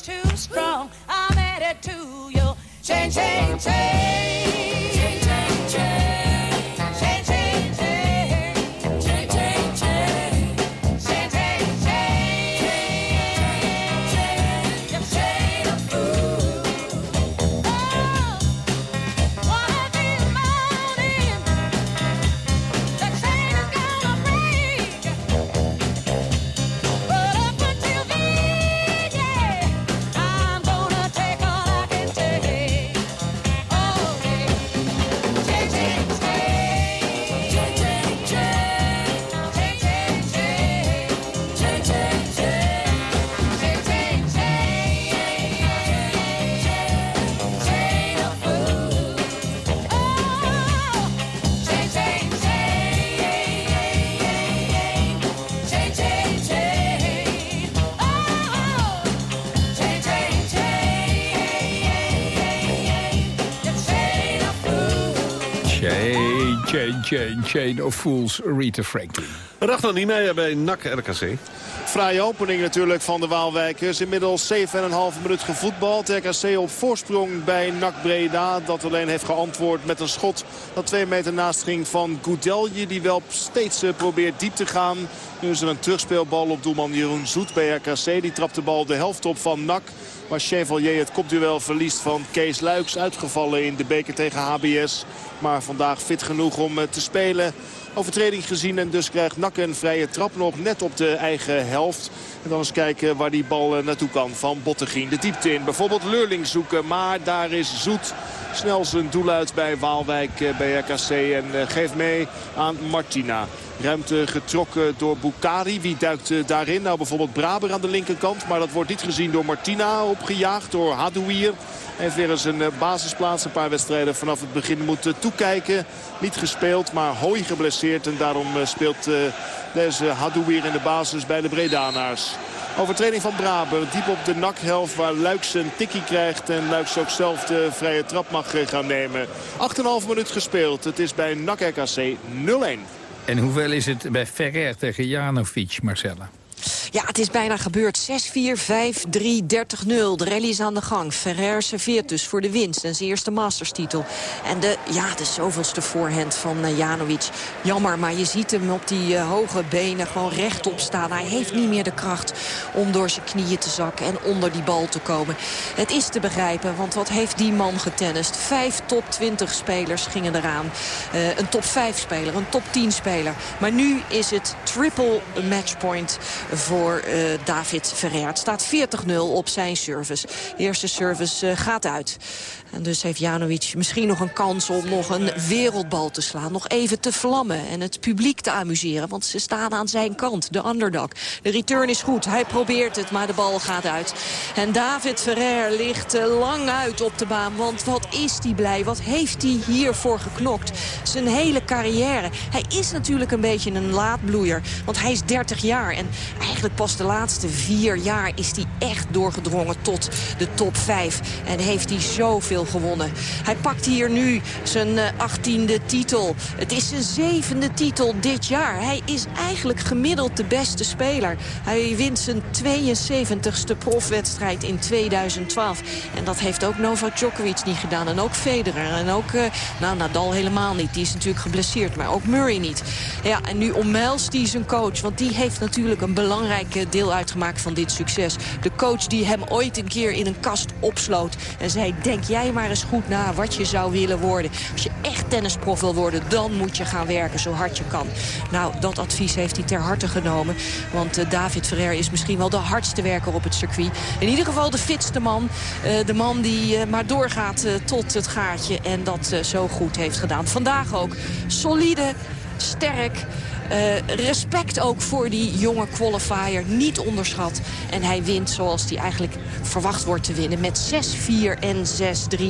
Too strong. I'm headed to you. Chain, chain, chain. Chain, chain, of fools, Rita Franklin. Ragnar Niemeyer bij NAC RKC. Vrije opening natuurlijk van de Waalwijkers. Inmiddels 7,5 minuut gevoetbald. RKC op voorsprong bij NAC Breda. Dat alleen heeft geantwoord met een schot dat twee meter naast ging van Goudelje. Die wel steeds eh, probeert diep te gaan. Nu is er een terugspeelbal op doelman Jeroen Zoet bij RKC. Die trapt de bal de helft op van NAC. Maar Chevalier het kopduel verliest van Kees Luiks. Uitgevallen in de beker tegen HBS. Maar vandaag fit genoeg om eh, te spelen. Overtreding gezien en dus krijgt NAC een vrije trap nog net op de eigen helft. En dan eens kijken waar die bal eh, naartoe kan van Bottegien. De diepte in, bijvoorbeeld Leurling zoeken. Maar daar is Zoet snel zijn doel uit bij Waalwijk eh, bij RKC. En eh, geeft mee aan Martina. Ruimte getrokken door Bukari. Wie duikt daarin? Nou bijvoorbeeld Braber aan de linkerkant. Maar dat wordt niet gezien door Martina. Opgejaagd door Hadouier. Heeft weer eens een basisplaats. Een paar wedstrijden vanaf het begin moeten toekijken. Niet gespeeld, maar hooi geblesseerd. En daarom speelt deze Hadouier in de basis bij de Bredanaars. Overtreding van Braber. Diep op de nakhelft waar Luiks een tikkie krijgt. En Luiks ook zelf de vrije trap mag eh, gaan nemen. 8,5 minuut gespeeld. Het is bij NAC RKC 0-1. En hoeveel is het bij Ferrer tegen Janovic, Marcella? Ja, het is bijna gebeurd. 6-4, 5-3, 30-0. De rally is aan de gang. Ferrer serveert dus voor de winst en zijn eerste masterstitel. En de, ja, de zoveelste voorhand van uh, Janovic. Jammer, maar je ziet hem op die uh, hoge benen gewoon rechtop staan. Hij heeft niet meer de kracht om door zijn knieën te zakken en onder die bal te komen. Het is te begrijpen, want wat heeft die man getennist? Vijf top 20 spelers gingen eraan. Uh, een top 5 speler, een top 10 speler. Maar nu is het triple matchpoint voor uh, David Ferrer. Het staat 40-0 op zijn service. De eerste service uh, gaat uit. En dus heeft Janovic misschien nog een kans om nog een wereldbal te slaan. Nog even te vlammen en het publiek te amuseren. Want ze staan aan zijn kant, de underdog. De return is goed, hij probeert het, maar de bal gaat uit. En David Ferrer ligt uh, lang uit op de baan. Want wat is hij blij, wat heeft hij hiervoor geknokt? Zijn hele carrière. Hij is natuurlijk een beetje een laadbloeier. Want hij is 30 jaar en eigenlijk pas de laatste vier jaar is hij echt doorgedrongen tot de top 5. En heeft hij zoveel gewonnen. Hij pakt hier nu zijn achttiende titel. Het is zijn zevende titel dit jaar. Hij is eigenlijk gemiddeld de beste speler. Hij wint zijn 72ste profwedstrijd in 2012. En dat heeft ook Novak Djokovic niet gedaan. En ook Federer. En ook uh, nou, Nadal helemaal niet. Die is natuurlijk geblesseerd. Maar ook Murray niet. Ja, en nu omhelst hij zijn coach. Want die heeft natuurlijk een belangrijk deel uitgemaakt van dit succes. De coach die hem ooit een keer in een kast opsloot. En zei, denk jij maar eens goed na wat je zou willen worden. Als je echt tennisprof wil worden, dan moet je gaan werken zo hard je kan. Nou, dat advies heeft hij ter harte genomen. Want uh, David Ferrer is misschien wel de hardste werker op het circuit. In ieder geval de fitste man. Uh, de man die uh, maar doorgaat tot het gaatje en dat zo goed heeft gedaan. Vandaag ook solide, sterk... Uh, respect ook voor die jonge qualifier. Niet onderschat. En hij wint zoals hij eigenlijk verwacht wordt te winnen. Met 6-4 en 6-3.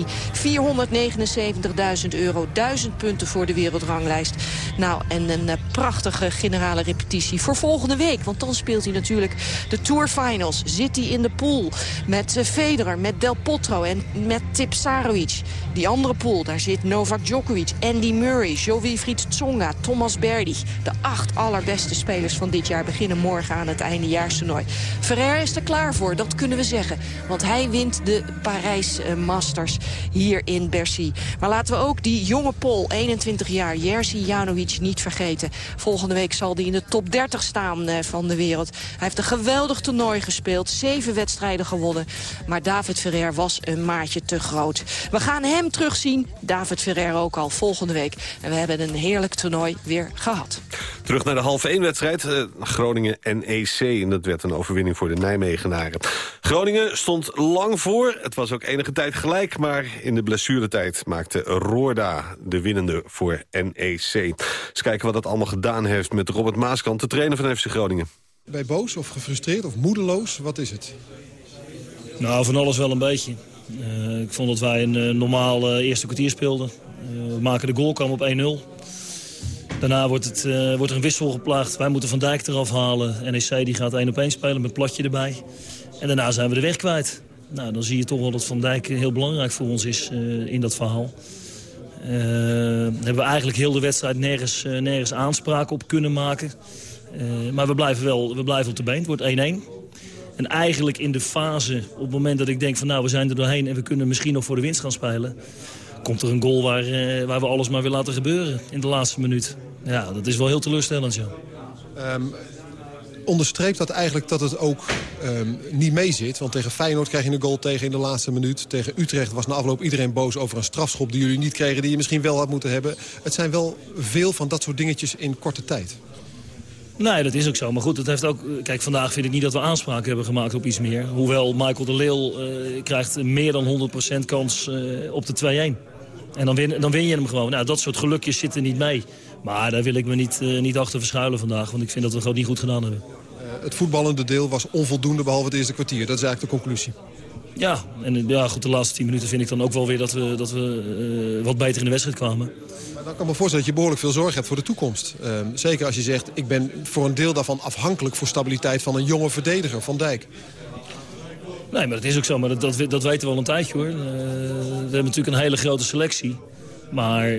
479.000 euro. 1000 punten voor de wereldranglijst. Nou, en een uh, prachtige generale repetitie voor volgende week. Want dan speelt hij natuurlijk de Tour Finals. Zit hij in de pool met uh, Federer, met Del Potro en met Tipsarovic. Die andere pool, daar zit Novak Djokovic, Andy Murray, Jo-Wilfried Tsonga, Thomas Berdy. De acht allerbeste spelers van dit jaar beginnen morgen aan het eindejaarstoernooi. Ferrer is er klaar voor, dat kunnen we zeggen. Want hij wint de Parijs Masters hier in Bercy. Maar laten we ook die jonge Pol, 21 jaar, Jerzy Janowicz, niet vergeten. Volgende week zal hij in de top 30 staan van de wereld. Hij heeft een geweldig toernooi gespeeld, zeven wedstrijden gewonnen. Maar David Ferrer was een maatje te groot. We gaan hem terugzien, David Ferrer ook al volgende week. En we hebben een heerlijk toernooi weer gehad. Terug naar de halve 1 wedstrijd. Uh, Groningen NEC. En dat werd een overwinning voor de Nijmegenaren. Groningen stond lang voor. Het was ook enige tijd gelijk. Maar in de blessuretijd maakte Roorda de winnende voor NEC. Eens kijken wat dat allemaal gedaan heeft met Robert Maaskant, de trainer van FC Groningen. Ben je boos of gefrustreerd of moedeloos? Wat is het? Nou, van alles wel een beetje. Uh, ik vond dat wij een uh, normaal uh, eerste kwartier speelden. we maken de goal, kwam op 1-0. Daarna wordt, het, uh, wordt er een wissel geplaagd. Wij moeten Van Dijk eraf halen. NEC die gaat 1 op 1 spelen met platje erbij. En daarna zijn we de weg kwijt. Nou, dan zie je toch wel dat Van Dijk heel belangrijk voor ons is uh, in dat verhaal. Hebben we eigenlijk heel de wedstrijd nergens, nergens aanspraak op kunnen maken. maar we blijven wel we blijven op de been. Het wordt 1-1. En eigenlijk in de fase, op het moment dat ik denk van nou we zijn er doorheen... en we kunnen misschien nog voor de winst gaan spelen komt er een goal waar, uh, waar we alles maar weer laten gebeuren in de laatste minuut. Ja, dat is wel heel teleurstellend, ja. Um, onderstreept dat eigenlijk dat het ook um, niet meezit? Want tegen Feyenoord krijg je een goal tegen in de laatste minuut. Tegen Utrecht was na afloop iedereen boos over een strafschop die jullie niet kregen... die je misschien wel had moeten hebben. Het zijn wel veel van dat soort dingetjes in korte tijd. Nee, dat is ook zo. Maar goed, het heeft ook, kijk, vandaag vind ik niet dat we aanspraak hebben gemaakt op iets meer. Hoewel Michael de Leeuw uh, krijgt meer dan 100% kans uh, op de 2-1. En dan win, dan win je hem gewoon. Nou, dat soort gelukjes zitten niet mee. Maar daar wil ik me niet, uh, niet achter verschuilen vandaag. Want ik vind dat we het gewoon niet goed gedaan hebben. Uh, het voetballende deel was onvoldoende behalve het eerste kwartier. Dat is eigenlijk de conclusie. Ja, en ja, goed, de laatste tien minuten vind ik dan ook wel weer dat we, dat we eh, wat beter in de wedstrijd kwamen. Maar dan kan ik me voorstellen dat je behoorlijk veel zorg hebt voor de toekomst. Ehm, zeker als je zegt, ik ben voor een deel daarvan afhankelijk voor stabiliteit van een jonge verdediger, Van Dijk. Nee, maar dat is ook zo. Maar dat, dat, dat weten we al een tijdje hoor. Eh, we hebben natuurlijk een hele grote selectie. Maar eh,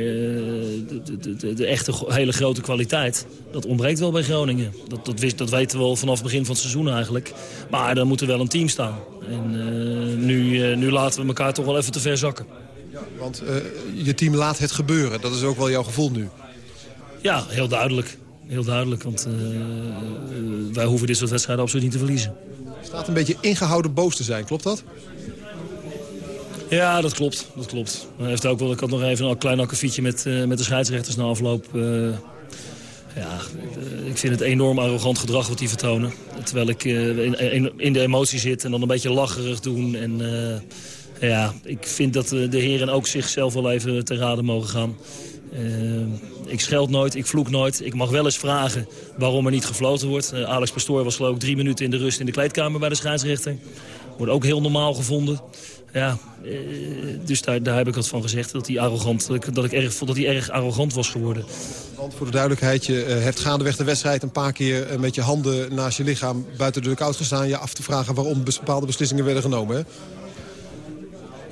de, de, de, de echte hele grote kwaliteit, dat ontbreekt wel bij Groningen. Dat, dat, wist, dat weten we al vanaf het begin van het seizoen eigenlijk. Maar dan moet er wel een team staan. En eh, nu, nu laten we elkaar toch wel even te ver zakken. Want eh, je team laat het gebeuren. Dat is ook wel jouw gevoel nu. Ja, heel duidelijk. Heel duidelijk, want wij hoeven dit soort wedstrijden absoluut niet te verliezen. Staat een beetje ingehouden boos te zijn, klopt dat? Ja, dat klopt. Dat klopt. Hij heeft ook wel, ik had nog even een klein akkefietje met, eh, met de scheidsrechters na afloop. eh, ja, eh, ik vind het enorm arrogant gedrag wat die vertonen. Terwijl ik in, in, de emotie zit en dan een beetje lacherig doen. En ja, ik vind dat de heren ook zichzelf wel even te raden mogen gaan. Eh, ik scheld nooit, ik vloek nooit. Ik mag wel eens vragen waarom er niet gefloten wordt. Eh, Alex Pastoor was geloof ik drie minuten in de rust in de kleedkamer bij de scheidsrechter. Wordt ook heel normaal gevonden. Ja, eh, dus daar, daar heb ik wat van gezegd. Dat hij, arrogant, dat ik, dat ik erg dat hij erg arrogant was geworden. Voor de duidelijkheid, je hebt gaandeweg de wedstrijd... een paar keer met je handen naast je lichaam buiten de dugout gestaan... je af te vragen waarom bepaalde beslissingen werden genomen.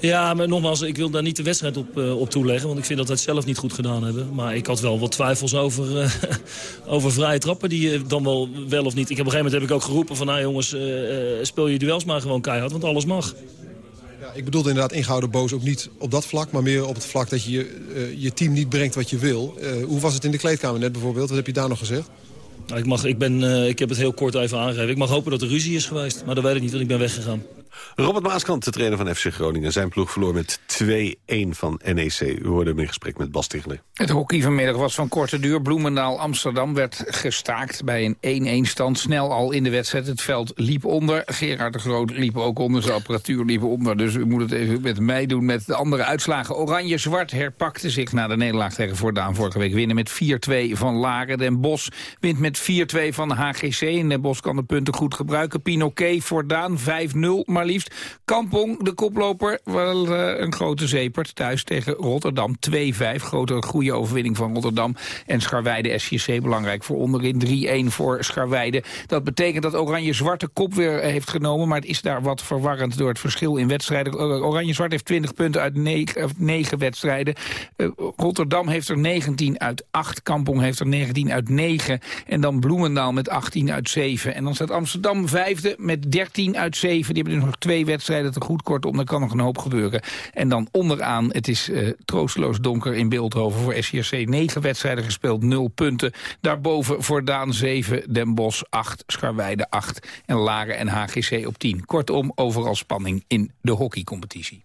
Ja, maar nogmaals, ik wil daar niet de wedstrijd op, eh, op toeleggen. Want ik vind dat we het zelf niet goed gedaan hebben. Maar ik had wel wat twijfels over, eh, over vrije trappen. Die eh, dan wel, wel of niet. Ik heb op een gegeven moment heb ik ook geroepen van... nou jongens, speel je duels maar gewoon keihard. Want alles mag. Ja, ik bedoelde inderdaad ingehouden boos ook niet op dat vlak... maar meer op het vlak dat je je, je team niet brengt wat je wil. Hoe was het in de kleedkamer net bijvoorbeeld? Wat heb je daar nog gezegd? Nou, ik, mag, ik, ben, ik heb het heel kort even aangegeven. Ik mag hopen dat er ruzie is geweest. Maar dat weet ik niet, want ik ben weggegaan. Robert Maaskant, de trainer van FC Groningen. Zijn ploeg verloor met 2-1 van NEC. U hoorde hem in gesprek met Bas Tichler. Het hockey vanmiddag was van korte duur. Bloemendaal Amsterdam werd gestaakt bij een 1-1 stand. Snel al in de wedstrijd. Het veld liep onder. Gerard de Groot liep ook onder. Zijn apparatuur liep onder. Dus u moet het even met mij doen met de andere uitslagen. Oranje-Zwart herpakte zich na de nederlaag tegen Voordaan vorige week. Winnen met 4-2 van Laren. Den Bos wint met 4-2 van HGC. En Den Bos kan de punten goed gebruiken. Pinoquet Voordaan 5-0 maar liefst. Kampong, de koploper, wel eh, een grote zeepert. Thuis tegen Rotterdam 2-5. Grote goede overwinning van Rotterdam. En Scharweide SJC belangrijk voor onderin 3-1 voor Scharweide. Dat betekent dat Oranje-Zwarte kop weer heeft genomen. Maar het is daar wat verwarrend door het verschil in wedstrijden. Eh, Oranje-Zwart heeft 20 punten uit 9, 9 wedstrijden. Eh, Rotterdam heeft er 19 uit 8. Kampong heeft er 19 uit 9. En dan Bloemendaal met 18 uit 7. En dan staat Amsterdam vijfde met 13 uit 7. Die hebben dus nog twee wedstrijden te goed. Kortom, er kan nog een hoop gebeuren. En dan onderaan, het is eh, troosteloos donker in Beeldhoven voor SJC. 9 wedstrijden gespeeld, 0 punten. Daarboven voor Daan 7, Den Bosch 8, Scharweide 8 en Laren en HGC op 10. Kortom, overal spanning in de hockeycompetitie.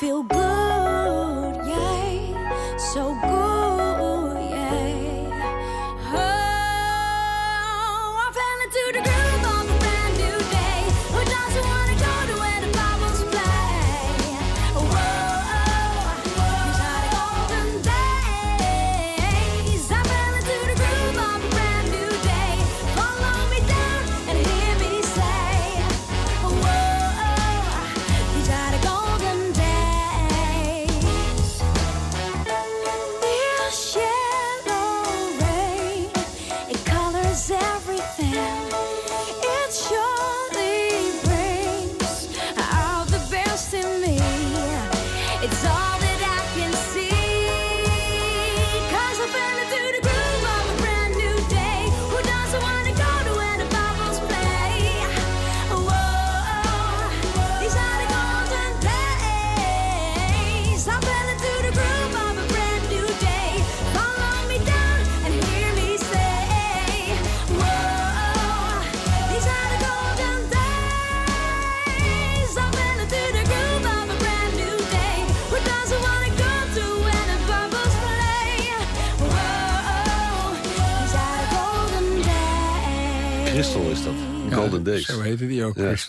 Feel good,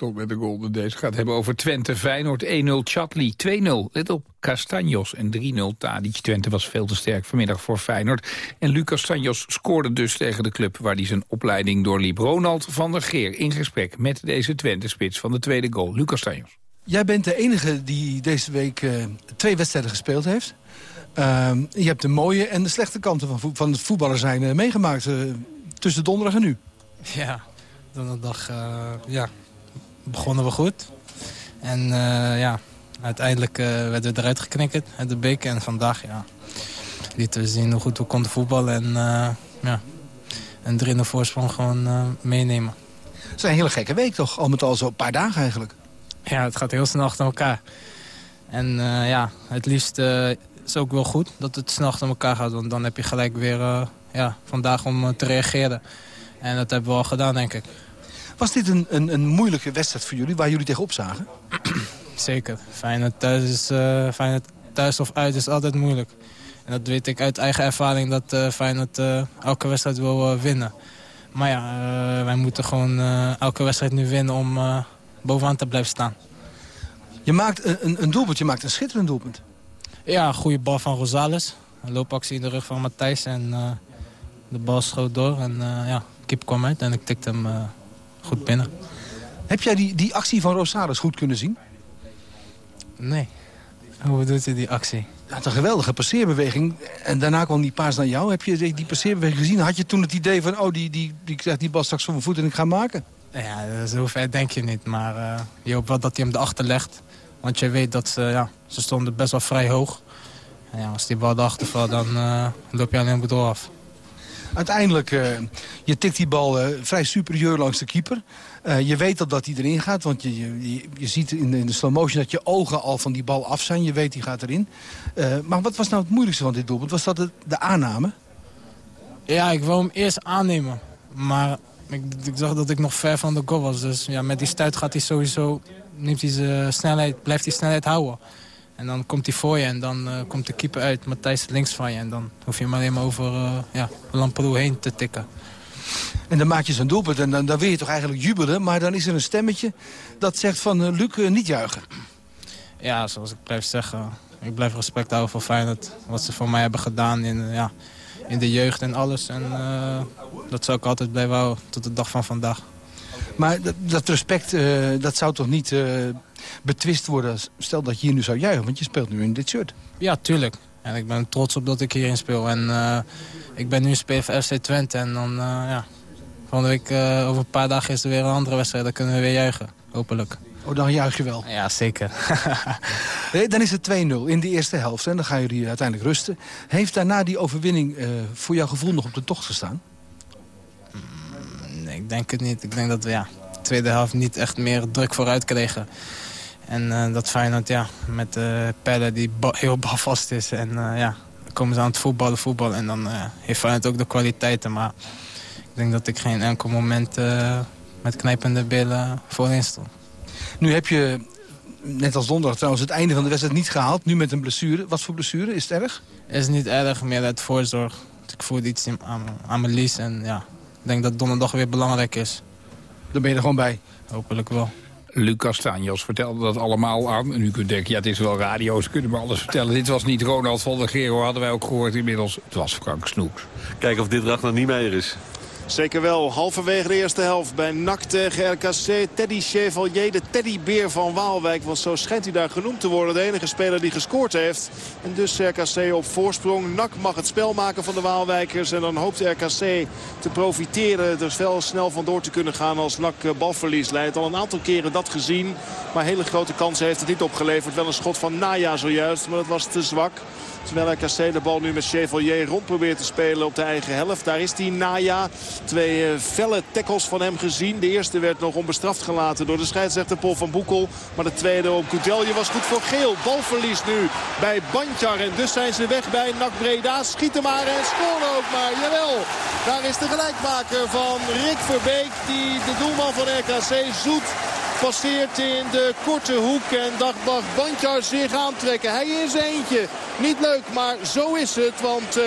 Crystal met de Golden Days. Gaat het hebben over Twente. Feyenoord 1-0. Chatley 2-0. Let op. Castanjos en 3-0. Tadic. Twente was veel te sterk vanmiddag voor Feyenoord. En Lucas Castanjos scoorde dus tegen de club waar hij zijn opleiding doorliep. Ronald van der Geer in gesprek met deze Twente-spits van de tweede goal. Lucas Castanjos. Jij bent de enige die deze week eh, twee wedstrijden gespeeld heeft. Ehm, je hebt de mooie en de slechte kanten van, van het voetballer zijn eh, meegemaakt. eh, tussen donderdag en nu. Ja, donderdag uh, ja, begonnen we goed. En uh, ja, uiteindelijk uh, werden we eruit geknikkerd uit de beker. En vandaag ja, lieten we zien hoe goed we konden voetballen. En ja, een 3 voorsprong gewoon meenemen. Het is een hele gekke week toch? Al met al zo'n paar dagen eigenlijk. Ja, het gaat heel snel achter elkaar. En ja, het liefst is ook wel goed dat het snel achter elkaar gaat. Want dan heb je gelijk weer ja, vandaag om te reageren. En dat hebben we al gedaan, denk ik. Was dit een, een, een moeilijke wedstrijd voor jullie, waar jullie tegenop zagen? Zeker. Feyenoord thuis, is, uh, Feyenoord thuis of uit is altijd moeilijk. En dat weet ik uit eigen ervaring dat uh, Feyenoord uh, elke wedstrijd wil winnen. Maar ja, wij moeten gewoon elke wedstrijd nu winnen om bovenaan te blijven staan. Je maakt een, een doelpunt, je maakt een schitterend doelpunt. Ja, een goede bal van Rosales. Een loopactie in de rug van Matthijs en de bal schoot door. En ja, kip kwam uit en ik tikte hem goed binnen. Heb jij die, die actie van Rosales goed kunnen zien? Nee. Hoe bedoelt u die actie? Ja, het een geweldige passeerbeweging. En daarna kwam die paas naar jou. Heb je die, passeerbeweging gezien? Had je toen het idee van... oh, die, die, die krijgt die bal straks van mijn voet en ik ga maken? Ja, zo ver denk je niet. Maar uh, je hoopt wel dat hij hem erachter legt. Want je weet dat ze, ja, ze stonden best wel vrij hoog. En ja, als die bal erachter valt, dan uh, loop je alleen maar door af. Uiteindelijk, uh, je tikt die bal uh, vrij superieur langs de keeper. Uh, je weet al dat hij erin gaat, want je, je, je ziet in de, in de slow motion dat je ogen al van die bal af zijn. Je weet, die gaat erin. maar wat was nou het moeilijkste van dit doelpunt? Was dat de, de aanname? Ja, ik wil hem eerst aannemen. Maar ik, ik zag dat ik nog ver van de goal was. Dus ja, met die stuit gaat hij sowieso, neemt hij zijn snelheid, blijft hij snelheid houden. En dan komt hij voor je en dan uh, komt de keeper uit, Matthijs links van je. En dan hoef je hem alleen maar over uh, ja, Lamperoe heen te tikken. En dan maak je zo'n doelpunt en dan, dan wil je toch eigenlijk jubelen. Maar dan is er een stemmetje dat zegt van uh, Luc niet juichen. Ja, zoals ik blijf zeggen. Ik blijf respect houden voor Feyenoord. Wat ze voor mij hebben gedaan in, ja, in de jeugd en alles. En dat zou ik altijd blijven houden tot de dag van vandaag. Maar dat, dat respect, dat zou toch niet betwist worden. Stel dat je hier nu zou juichen, want je speelt nu in dit shirt. Ja, tuurlijk. En ik ben trots op dat ik hierin speel. En uh, ik ben nu speler voor FC Twente. En dan, uh, ja, volgende week, uh, over een paar dagen is er weer een andere wedstrijd. Dan kunnen we weer juichen, hopelijk. Oh, dan juich je wel? Ja, zeker. nee, dan is het 2-0 in de eerste helft. En dan gaan jullie uiteindelijk rusten. Heeft daarna die overwinning voor jouw gevoel nog op de tocht gestaan? Mm, nee, ik denk het niet. Ik denk dat we ja, de tweede helft niet echt meer druk vooruit kregen. En uh, dat Feyenoord, ja, met uh, Pelle die ba heel balvast is. En uh, ja, dan komen ze aan het voetballen, voetballen. En dan heeft Feyenoord ook de kwaliteiten. Maar ik denk dat ik geen enkel moment met knijpende billen voorin stond. Nu heb je, net als donderdag trouwens, het einde van de wedstrijd niet gehaald. Nu met een blessure. Wat voor blessure? Is het erg? Is niet erg, meer uit voorzorg. Ik voelde iets aan, aan mijn lies. En ja, ik denk dat donderdag weer belangrijk is. Dan ben je er gewoon bij? Hopelijk wel. Lucas Tanjos vertelde dat allemaal aan. En u kunt denken, ja, het is wel radio, ze kunnen me alles vertellen. Dit was niet Ronald van der Gero, hadden wij ook gehoord inmiddels. Het was Frank Snoeks. Kijken of dit Ragnar Niemeyer is. Zeker wel. Halverwege de eerste helft bij NAC tegen RKC. Teddy Chevalier, de teddybeer van Waalwijk. Want zo schijnt hij daar genoemd te worden. De enige speler die gescoord heeft. En dus RKC op voorsprong. NAC mag het spel maken van de Waalwijkers. En dan hoopt RKC te profiteren. Er wel snel vandoor te kunnen gaan als NAC balverlies leidt. Al een aantal keren dat gezien. Maar hele grote kansen heeft het niet opgeleverd. Wel een schot van Naya zojuist. Maar dat was te zwak. Terwijl RKC de bal nu met Chevalier rond probeert te spelen op de eigen helft. Daar is die Naya. Twee uh, felle tackles van hem gezien. De eerste werd nog onbestraft gelaten door de scheidsrechter Paul van Boekel. Maar de tweede op Koudelje was goed voor geel. Balverlies nu bij Bandjar. En dus zijn ze weg bij NAC Breda. Schieten maar en scoren ook maar. Jawel, daar is de gelijkmaker van Rick Verbeek. Die de doelman van RKC zoet Passeert in de korte hoek en dacht mag Bandjar zich aantrekken. Hij is eentje. Niet leuk, maar zo is het. Want uh,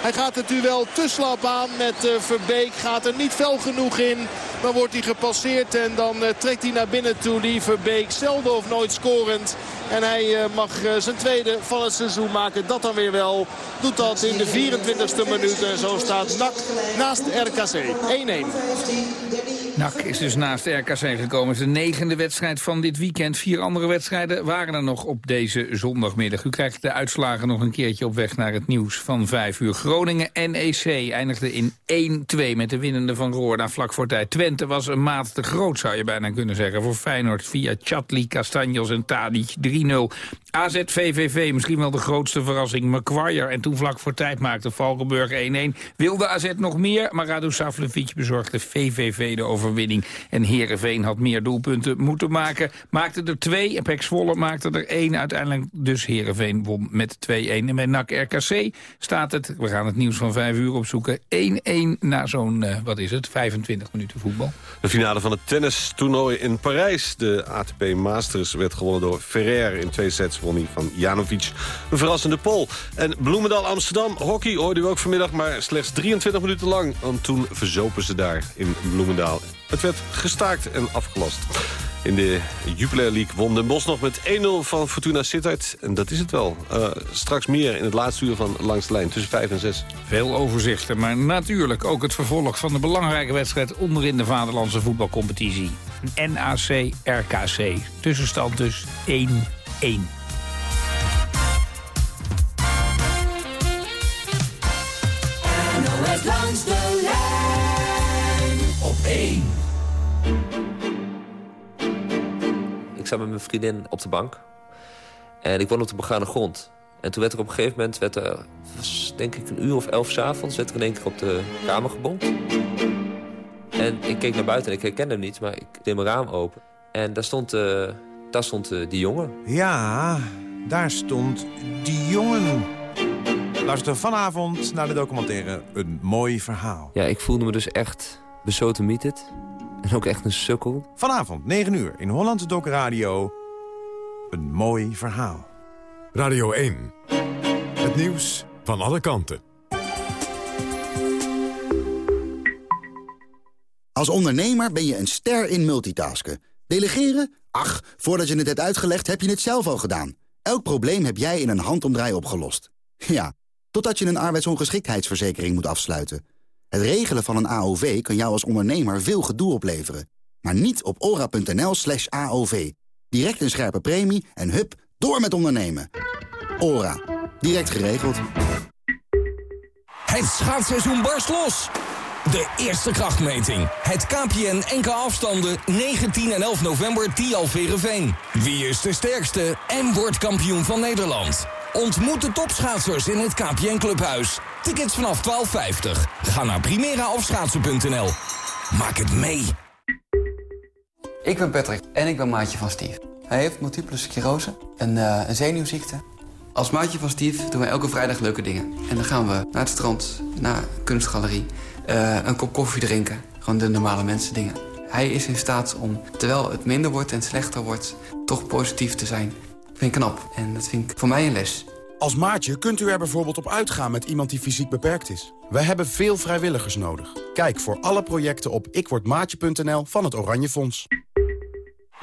hij gaat het duel te slap aan met uh, Verbeek. Gaat er niet fel genoeg in. Dan wordt hij gepasseerd en dan uh, trekt hij naar binnen toe. Die Verbeek zelden of nooit scorend. En hij mag zijn tweede van het seizoen maken. Dat dan weer wel. Doet dat in de 24e minuut. En zo staat NAC naast RKC. 1-1. NAC is dus naast RKC gekomen. De negende wedstrijd van dit weekend. Vier andere wedstrijden waren er nog op deze zondagmiddag. U krijgt de uitslagen nog een keertje op weg naar het nieuws van 5 uur. Groningen NEC eindigde in 1-2 met de winnende van Roorda vlak voor tijd. Twente was een maat te groot, zou je bijna kunnen zeggen. Voor Feyenoord via Chatli, Castanjos en Tadic 3-0. AZ VVV, misschien wel de grootste verrassing. Macquarie en toen vlak voor tijd maakte Valkenburg 1-1. Wilde AZ nog meer, maar Radu Savlevic bezorgde VVV de overwinning. En Heerenveen had meer doelpunten moeten maken. Maakte er twee en Pek maakte er één. Uiteindelijk dus Heerenveen won met 2-1. En bij NAC RKC staat het, we gaan het nieuws van 5 uur opzoeken... 1-1 na zo'n, uh, wat is het, 25 minuten voetbal. De finale van het tennistoernooi in Parijs. De ATP Masters werd gewonnen door Ferrer in twee sets won hij van Janovic. Een verrassende pol. En Bloemendaal Amsterdam, hockey hoorde u ook vanmiddag... maar slechts 23 minuten lang, want toen verzopen ze daar in Bloemendaal. Het werd gestaakt en afgelast. In de Jupiler League won Den Bosch nog met 1-0 van Fortuna Sittard. En dat is het wel. Uh, straks meer in het laatste uur van Langs de Lijn, tussen 5 en 6. Veel overzichten, maar natuurlijk ook het vervolg van de belangrijke wedstrijd... onderin de Vaderlandse voetbalcompetitie. NAC-RKC. Tussenstand dus 1-1. Langs de lijn op 1. Ik zat met mijn vriendin op de bank. En ik woon op de begane grond. En toen werd er op een gegeven moment, werd er, was denk ik een uur of elf s'avonds... werd er in één keer op de kamer gebomd. En ik keek naar buiten en ik herkende hem niet, maar ik deed mijn raam open. En daar stond, uh, daar stond uh, die jongen. Ja, daar stond die jongen. Luister vanavond naar de documentaire Een Mooi Verhaal. Ja, ik voelde me dus echt besotemieterd. En ook echt een sukkel. Vanavond, 9 uur, in Hollandse Dok Radio. Een Mooi Verhaal. Radio 1. Het nieuws van alle kanten. Als ondernemer ben je een ster in multitasken. Delegeren? Ach, voordat je het hebt uitgelegd heb je het zelf al gedaan. Elk probleem heb jij in een handomdraai opgelost. Ja, totdat je een arbeidsongeschiktheidsverzekering moet afsluiten. Het regelen van een AOV kan jou als ondernemer veel gedoe opleveren. Maar niet op ora.nl slash AOV. Direct een scherpe premie en hup, door met ondernemen. Ora. Direct geregeld. Het schaatsseizoen barst los. De eerste krachtmeting. Het KPN NK afstanden 19 en 11 november Tialverenveen. Wie is de sterkste en wordt kampioen van Nederland? Ontmoet de topschaatsers in het KPN Clubhuis. Tickets vanaf 12,50. Ga naar primeraofschaatsen.nl. Maak het mee. Ik ben Patrick en ik ben maatje van Steve. Hij heeft multiple sclerose, een, uh, een zenuwziekte. Als maatje van Steve doen wij elke vrijdag leuke dingen. En dan gaan we naar het strand, naar een kunstgalerie, uh, een kop koffie drinken. Gewoon de normale mensen dingen. Hij is in staat om, terwijl het minder wordt en slechter wordt... toch positief te zijn. Vind ik knap en dat vind ik voor mij een les. Als maatje kunt u er bijvoorbeeld op uitgaan met iemand die fysiek beperkt is. We hebben veel vrijwilligers nodig. Kijk voor alle projecten op ikwordmaatje.nl van het Oranje Fonds.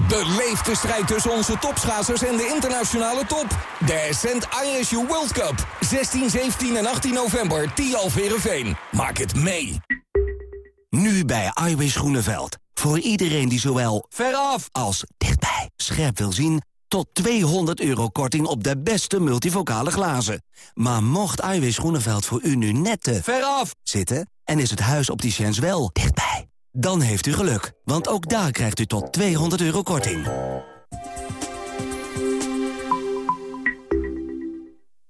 Beleef de strijd tussen onze topschaatsers en de internationale top. De Ascent ISU World Cup. 16, 17 en 18 november, Tialverenveen. Maak het mee. Nu bij Iwis Groeneveld. Voor iedereen die zowel veraf als dichtbij scherp wil zien... tot 200 euro korting op de beste multivocale glazen. Maar mocht Iwis Groeneveld voor u nu net te veraf zitten... en is het huis opticiens wel dichtbij... dan heeft u geluk, want ook daar krijgt u tot 200 euro korting.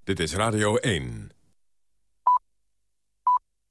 Dit is Radio 1.